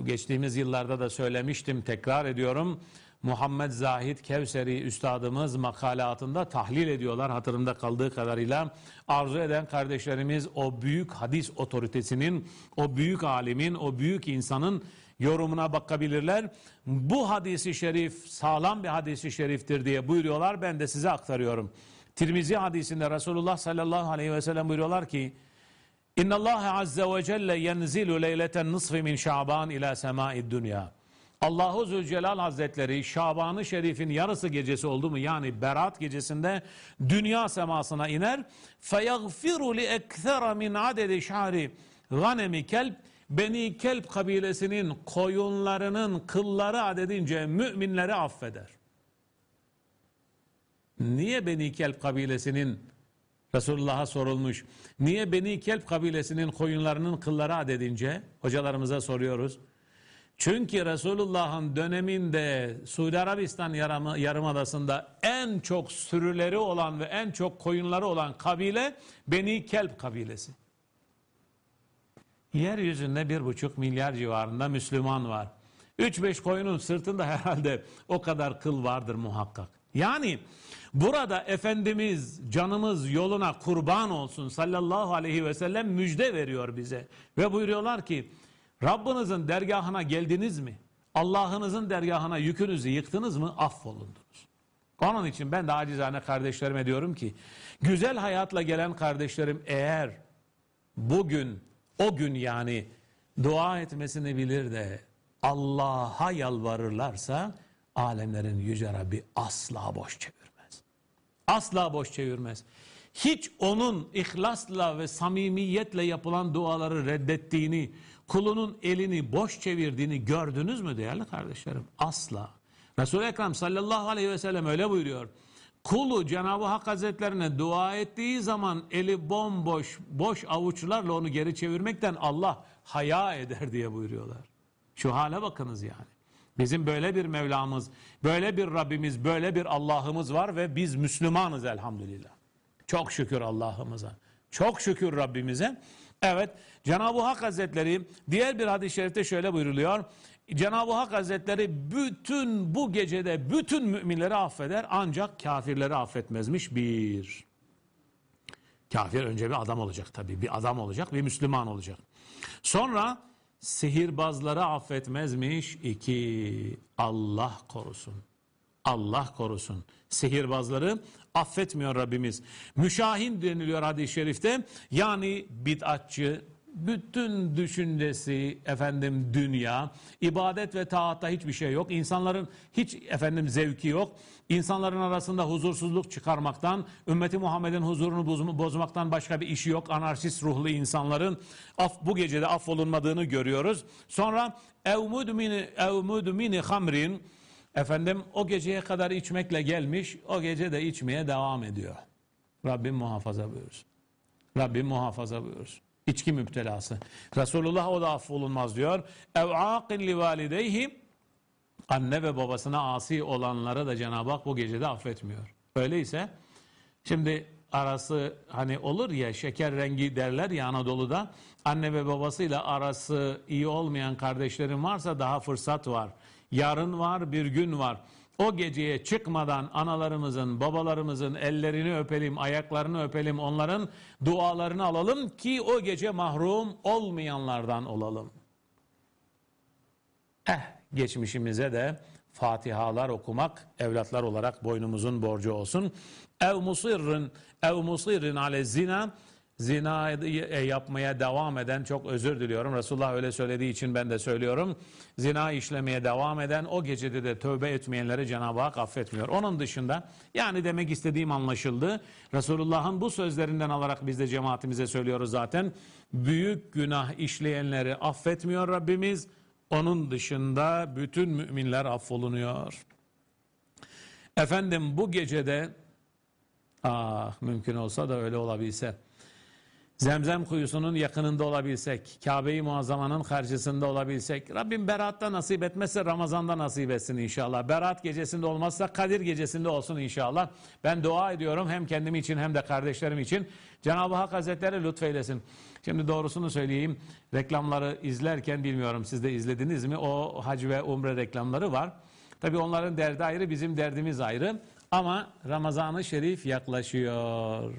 geçtiğimiz yıllarda da söylemiştim tekrar ediyorum. Muhammed Zahid Kevseri üstadımız makalatında tahlil ediyorlar hatırımda kaldığı kadarıyla. Arzu eden kardeşlerimiz o büyük hadis otoritesinin, o büyük alimin, o büyük insanın yorumuna bakabilirler. Bu hadisi şerif sağlam bir hadisi şeriftir diye buyuruyorlar. Ben de size aktarıyorum. Tirmizi hadisinde Resulullah sallallahu aleyhi ve sellem buyuruyorlar ki İnna Allah azze ve celle yenzilu leyleten nisfi min Şaban ila sema'id dünya. Allahu Zülcelal Hazretleri Şaban-ı Şerif'in yarısı gecesi oldu mu yani Berat gecesinde dünya semasına iner. Li ekthera min adedi şari ganemi kelb Beni Kelp kabilesinin koyunlarının kılları adedince müminleri affeder. Niye Beni Kelp kabilesinin Resulullah'a sorulmuş. Niye Beni Kelp kabilesinin koyunlarının kılları adedince? Hocalarımıza soruyoruz. Çünkü Resulullah'ın döneminde Suudi Arabistan yarımadasında en çok sürüleri olan ve en çok koyunları olan kabile Beni Kelp kabilesi. Yeryüzünde bir buçuk milyar civarında Müslüman var. Üç beş koyunun sırtında herhalde o kadar kıl vardır muhakkak. Yani burada Efendimiz canımız yoluna kurban olsun sallallahu aleyhi ve sellem müjde veriyor bize. Ve buyuruyorlar ki Rabbinizin dergahına geldiniz mi? Allah'ınızın dergahına yükünüzü yıktınız mı? Affolundunuz. Onun için ben de acizane kardeşlerime diyorum ki güzel hayatla gelen kardeşlerim eğer bugün o gün yani dua etmesini bilir de Allah'a yalvarırlarsa alemlerin yüce Rabbi asla boş çevirmez. Asla boş çevirmez. Hiç onun ihlasla ve samimiyetle yapılan duaları reddettiğini, kulunun elini boş çevirdiğini gördünüz mü değerli kardeşlerim? Asla. Resul-i Ekrem sallallahu aleyhi ve sellem öyle buyuruyor. Kulu Cenab-ı Hak Hazretlerine dua ettiği zaman eli bomboş, boş avuçlarla onu geri çevirmekten Allah haya eder diye buyuruyorlar. Şu hale bakınız yani. Bizim böyle bir Mevlamız, böyle bir Rabbimiz, böyle bir Allah'ımız var ve biz Müslümanız elhamdülillah. Çok şükür Allah'ımıza. Çok şükür Rabbimize. Evet Cenab-ı Hak Hazretleri diğer bir hadis-i şerifte şöyle buyuruluyor. Cenab-ı Hak Hazretleri bütün bu gecede bütün müminleri affeder ancak kafirleri affetmezmiş bir. Kafir önce bir adam olacak tabii. Bir adam olacak bir Müslüman olacak. Sonra sihirbazları affetmezmiş iki. Allah korusun. Allah korusun. Sihirbazları affetmiyor Rabbimiz. Müşahin deniliyor hadis-i şerifte. Yani bid'atçı, bütün düşüncesi efendim dünya, ibadet ve taatta hiçbir şey yok. İnsanların hiç efendim zevki yok. İnsanların arasında huzursuzluk çıkarmaktan, ümmeti Muhammed'in huzurunu bozmaktan başka bir işi yok. Anarşist ruhlu insanların af, bu gecede affolunmadığını görüyoruz. Sonra ev mudmini ev mudmini hamrin efendim o geceye kadar içmekle gelmiş, o gece de içmeye devam ediyor. Rabbim muhafaza buyursun. Rabbim muhafaza buyursun. İçki müptelası. Resulullah o da affolunmaz diyor. Ev aqin li valideyhi anne ve babasına asi olanları da Cenab-ı Hak bu gecede affetmiyor. Öyleyse şimdi arası hani olur ya şeker rengi derler ya Anadolu'da anne ve babasıyla arası iyi olmayan kardeşlerin varsa daha fırsat var. Yarın var bir gün var. O geceye çıkmadan analarımızın, babalarımızın ellerini öpelim, ayaklarını öpelim, onların dualarını alalım ki o gece mahrum olmayanlardan olalım. Eh, geçmişimize de Fatihalar okumak evlatlar olarak boynumuzun borcu olsun. Ev musirrin ev musirrin ale zina zina yapmaya devam eden çok özür diliyorum. Resulullah öyle söylediği için ben de söylüyorum. Zina işlemeye devam eden o gecede de tövbe etmeyenleri Cenab-ı Hak affetmiyor. Onun dışında yani demek istediğim anlaşıldı. Resulullah'ın bu sözlerinden alarak biz de cemaatimize söylüyoruz zaten. Büyük günah işleyenleri affetmiyor Rabbimiz. Onun dışında bütün müminler affolunuyor. Efendim bu gecede ah mümkün olsa da öyle olabilse Zemzem kuyusunun yakınında olabilsek, Kabe-i Muazzama'nın karşısında olabilsek, Rabbim Berat'ta nasip etmezse Ramazan'da nasip etsin inşallah. Berat gecesinde olmazsa Kadir gecesinde olsun inşallah. Ben dua ediyorum hem kendim için hem de kardeşlerim için. Cenab-ı Hak Hazretleri lütfeylesin. Şimdi doğrusunu söyleyeyim, reklamları izlerken bilmiyorum siz de izlediniz mi? O hac ve umre reklamları var. Tabi onların derdi ayrı, bizim derdimiz ayrı. Ama Ramazan-ı Şerif yaklaşıyor.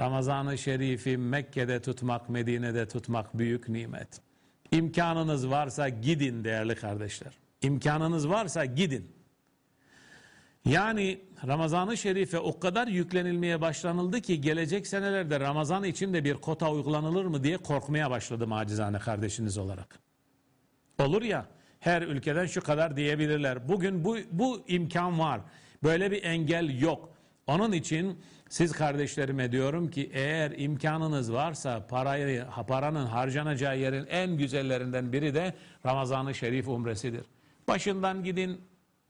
Ramazan-ı Şerif'i Mekke'de tutmak, Medine'de tutmak büyük nimet. İmkanınız varsa gidin değerli kardeşler. İmkanınız varsa gidin. Yani Ramazan-ı Şerif'e o kadar yüklenilmeye başlanıldı ki gelecek senelerde Ramazan için de bir kota uygulanılır mı diye korkmaya başladım acizane kardeşiniz olarak. Olur ya her ülkeden şu kadar diyebilirler. Bugün bu, bu imkan var. Böyle bir engel yok. Onun için siz kardeşlerime diyorum ki eğer imkanınız varsa parayı, paranın harcanacağı yerin en güzellerinden biri de Ramazan-ı Şerif umresidir. Başından gidin,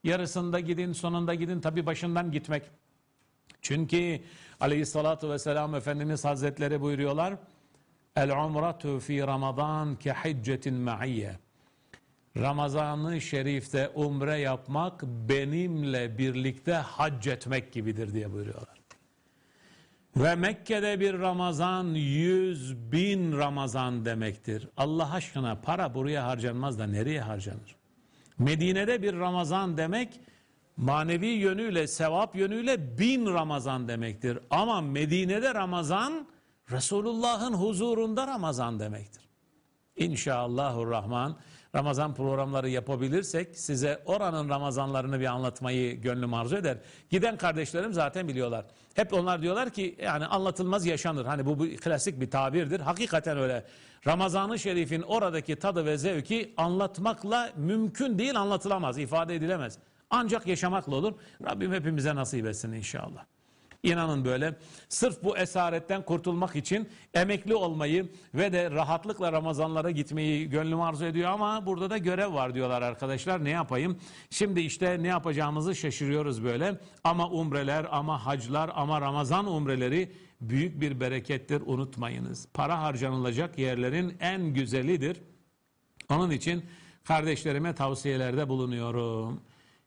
yarısında gidin, sonunda gidin. Tabi başından gitmek. Çünkü aleyhissalatu vesselam Efendimiz Hazretleri buyuruyorlar. El umratu fi Ramazan ke hiccetin ma'iyye. Ramazan-ı Şerif'te umre yapmak benimle birlikte hac etmek gibidir diye buyuruyorlar. Ve Mekke'de bir Ramazan yüz bin Ramazan demektir. Allah aşkına para buraya harcanmaz da nereye harcanır? Medine'de bir Ramazan demek manevi yönüyle, sevap yönüyle bin Ramazan demektir. Ama Medine'de Ramazan Resulullah'ın huzurunda Ramazan demektir. İnşallahurrahman Ramazan programları yapabilirsek size oranın Ramazanlarını bir anlatmayı gönlüm arzu eder. Giden kardeşlerim zaten biliyorlar. Hep onlar diyorlar ki yani anlatılmaz yaşanır. Hani bu, bu klasik bir tabirdir. Hakikaten öyle. Ramazan-ı Şerif'in oradaki tadı ve zevki anlatmakla mümkün değil anlatılamaz, ifade edilemez. Ancak yaşamakla olur. Rabbim hepimize nasip etsin inşallah. İnanın böyle sırf bu esaretten kurtulmak için emekli olmayı ve de rahatlıkla Ramazanlara gitmeyi gönlüm arzu ediyor ama burada da görev var diyorlar arkadaşlar. Ne yapayım? Şimdi işte ne yapacağımızı şaşırıyoruz böyle. Ama umreler, ama haclar, ama Ramazan umreleri büyük bir berekettir unutmayınız. Para harcanılacak yerlerin en güzelidir. Onun için kardeşlerime tavsiyelerde bulunuyorum.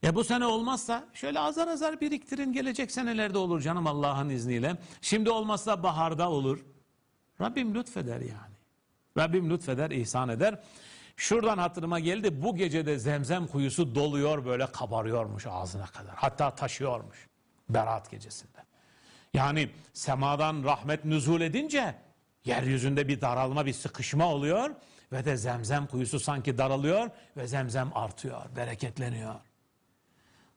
E bu sene olmazsa şöyle azar azar biriktirin gelecek senelerde olur canım Allah'ın izniyle. Şimdi olmazsa baharda olur. Rabbim lütfeder yani. Rabbim lütfeder, ihsan eder. Şuradan hatırıma geldi bu gecede zemzem kuyusu doluyor böyle kabarıyormuş ağzına kadar. Hatta taşıyormuş Berat gecesinde. Yani semadan rahmet nüzul edince yeryüzünde bir daralma bir sıkışma oluyor ve de zemzem kuyusu sanki daralıyor ve zemzem artıyor, bereketleniyor.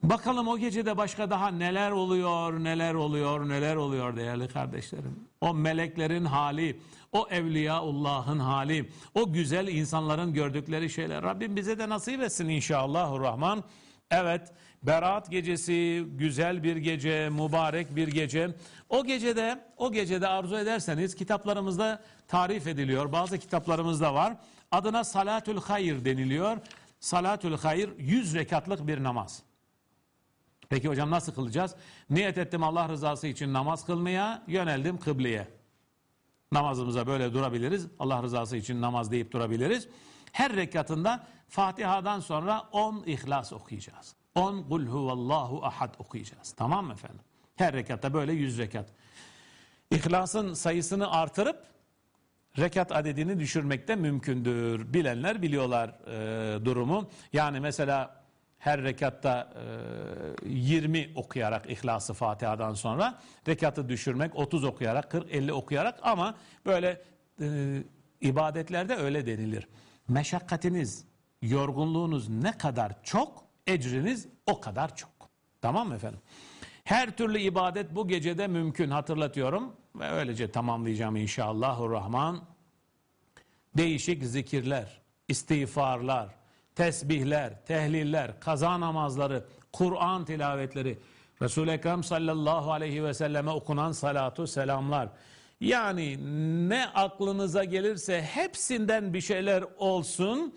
Bakalım o gecede başka daha neler oluyor, neler oluyor, neler oluyor değerli kardeşlerim. O meleklerin hali, o Evliyaullah'ın hali, o güzel insanların gördükleri şeyler. Rabbim bize de nasip etsin inşallahurrahman. Evet, Berat gecesi güzel bir gece, mübarek bir gece. O gecede, o gecede arzu ederseniz kitaplarımızda tarif ediliyor. Bazı kitaplarımızda var. Adına Salatül Hayr deniliyor. Salatül Hayr 100 rekatlık bir namaz. Peki hocam nasıl kılacağız? Niyet ettim Allah rızası için namaz kılmaya, yöneldim kıbleye. Namazımıza böyle durabiliriz. Allah rızası için namaz deyip durabiliriz. Her rekatında Fatiha'dan sonra 10 İhlas okuyacağız. 10 Kul huvallahu ahad okuyacağız. Tamam mı efendim? Her rekatta böyle 100 rekat. İhlasın sayısını artırıp rekat adedini düşürmek de mümkündür. Bilenler biliyorlar e, durumu. Yani mesela her rekatta e, 20 okuyarak İhlas-ı Fatiha'dan sonra rekatı düşürmek 30 okuyarak 40-50 okuyarak ama böyle e, ibadetlerde öyle denilir. Meşakkatiniz, yorgunluğunuz ne kadar çok ecriniz o kadar çok. Tamam mı efendim? Her türlü ibadet bu gecede mümkün hatırlatıyorum ve öylece tamamlayacağım inşallahurrahman. Değişik zikirler, istiğfarlar, tesbihler, tehliller, kaza namazları, Kur'an tilavetleri, Resul-i Ekrem sallallahu aleyhi ve selleme okunan salatu selamlar. Yani ne aklınıza gelirse hepsinden bir şeyler olsun.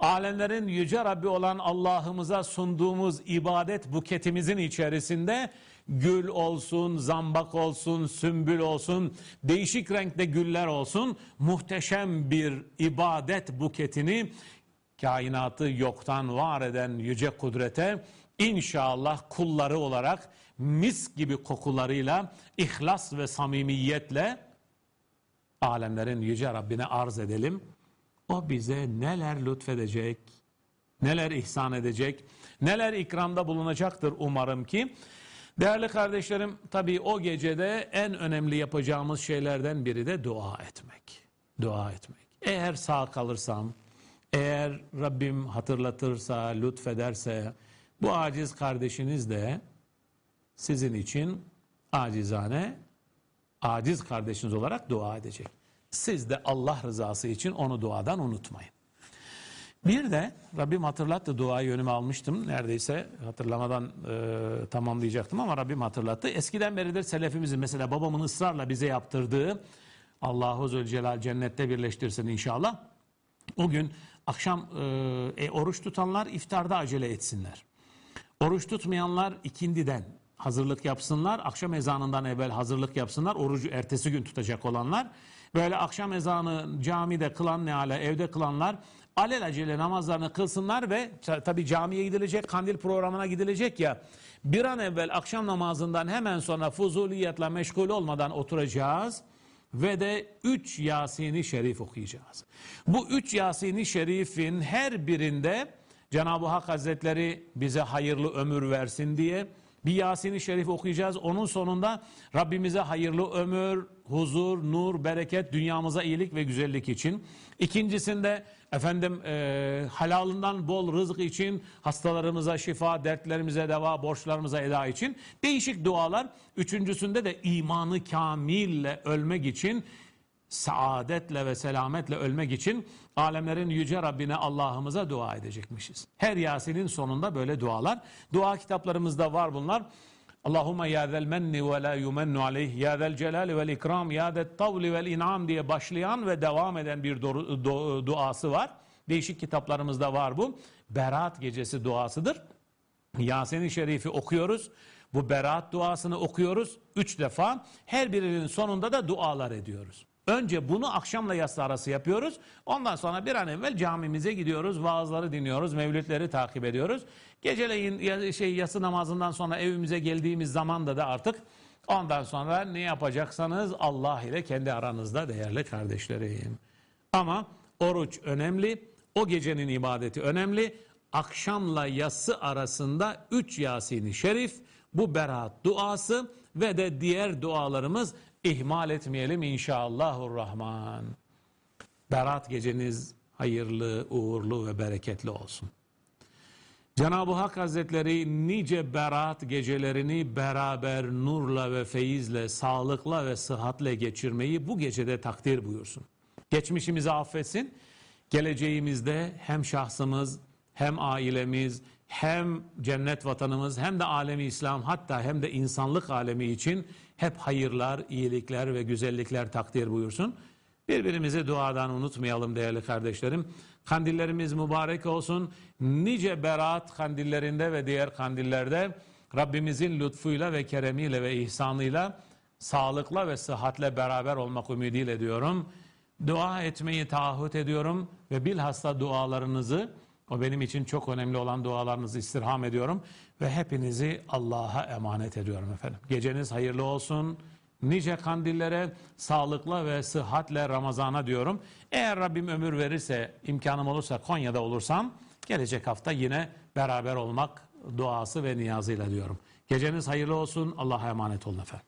Alemlerin yüce Rabbi olan Allah'ımıza sunduğumuz ibadet buketimizin içerisinde gül olsun, zambak olsun, sümbül olsun, değişik renkte güller olsun, muhteşem bir ibadet buketini kainatı yoktan var eden yüce kudrete inşallah kulları olarak mis gibi kokularıyla, ihlas ve samimiyetle alemlerin yüce Rabbine arz edelim. O bize neler lütfedecek, neler ihsan edecek, neler ikramda bulunacaktır umarım ki. Değerli kardeşlerim tabii o gecede en önemli yapacağımız şeylerden biri de dua etmek. Dua etmek. Eğer sağ kalırsam, eğer Rabbim hatırlatırsa, lütfederse bu aciz kardeşiniz de sizin için acizane, aciz kardeşiniz olarak dua edecek. Siz de Allah rızası için onu duadan unutmayın. Bir de Rabbim hatırlattı duayı önüme almıştım. Neredeyse hatırlamadan e, tamamlayacaktım ama Rabbim hatırlattı. Eskiden beridir selefimizin mesela babamın ısrarla bize yaptırdığı Allahu Zülcelal cennette birleştirsin inşallah. O gün akşam e, e, oruç tutanlar iftarda acele etsinler. Oruç tutmayanlar ikindiden hazırlık yapsınlar. Akşam ezanından evvel hazırlık yapsınlar. Orucu ertesi gün tutacak olanlar. Böyle akşam ezanı camide kılan ne ala evde kılanlar alelacele namazlarını kılsınlar ve tabi camiye gidilecek, kandil programına gidilecek ya bir an evvel akşam namazından hemen sonra fuzuliyetle meşgul olmadan oturacağız ve de 3 Yasin-i Şerif okuyacağız. Bu 3 Yasin-i Şerif'in her birinde Cenab-ı Hak Hazretleri bize hayırlı ömür versin diye bir Yasin-i Şerif okuyacağız. Onun sonunda Rabbimize hayırlı ömür, huzur, nur, bereket, dünyamıza iyilik ve güzellik için. İkincisinde efendim e, halalından bol rızık için, hastalarımıza şifa, dertlerimize deva, borçlarımıza eda için değişik dualar. Üçüncüsünde de imanı kamille ölmek için saadetle ve selametle ölmek için alemlerin yüce Rabbine Allah'ımıza dua edecekmişiz. Her Yasin'in sonunda böyle dualar. Dua kitaplarımızda var bunlar. Allahümme ya zel menni ve la yumennu aleyh ya zel celali vel ikram ya det tavli vel inam diye başlayan ve devam eden bir du- du- duası var. Değişik kitaplarımızda var bu. Berat gecesi duasıdır. Yasin-i Şerif'i okuyoruz. Bu Berat duasını okuyoruz. Üç defa. Her birinin sonunda da dualar ediyoruz. Önce bunu akşamla yatsı arası yapıyoruz. Ondan sonra bir an evvel camimize gidiyoruz. Vaazları dinliyoruz. Mevlütleri takip ediyoruz. Geceleyin şey yatsı namazından sonra evimize geldiğimiz zamanda da artık ondan sonra ne yapacaksanız Allah ile kendi aranızda değerli kardeşlerim. Ama oruç önemli. O gecenin ibadeti önemli. Akşamla yatsı arasında 3 Yasin-i Şerif, bu berat duası ve de diğer dualarımız ihmal etmeyelim inşallahurrahman. Berat geceniz hayırlı, uğurlu ve bereketli olsun. Cenab-ı Hak Hazretleri nice berat gecelerini beraber nurla ve feyizle, sağlıkla ve sıhhatle geçirmeyi bu gecede takdir buyursun. Geçmişimizi affetsin. Geleceğimizde hem şahsımız, hem ailemiz, hem cennet vatanımız, hem de alemi İslam hatta hem de insanlık alemi için hep hayırlar, iyilikler ve güzellikler takdir buyursun. Birbirimizi duadan unutmayalım değerli kardeşlerim. Kandillerimiz mübarek olsun. Nice berat kandillerinde ve diğer kandillerde Rabbimizin lütfuyla ve keremiyle ve ihsanıyla sağlıkla ve sıhhatle beraber olmak ümidiyle diyorum. Dua etmeyi taahhüt ediyorum ve bilhassa dualarınızı o benim için çok önemli olan dualarınızı istirham ediyorum ve hepinizi Allah'a emanet ediyorum efendim. Geceniz hayırlı olsun. Nice kandillere sağlıkla ve sıhhatle Ramazan'a diyorum. Eğer Rabbim ömür verirse, imkanım olursa Konya'da olursam gelecek hafta yine beraber olmak duası ve niyazıyla diyorum. Geceniz hayırlı olsun. Allah'a emanet olun efendim.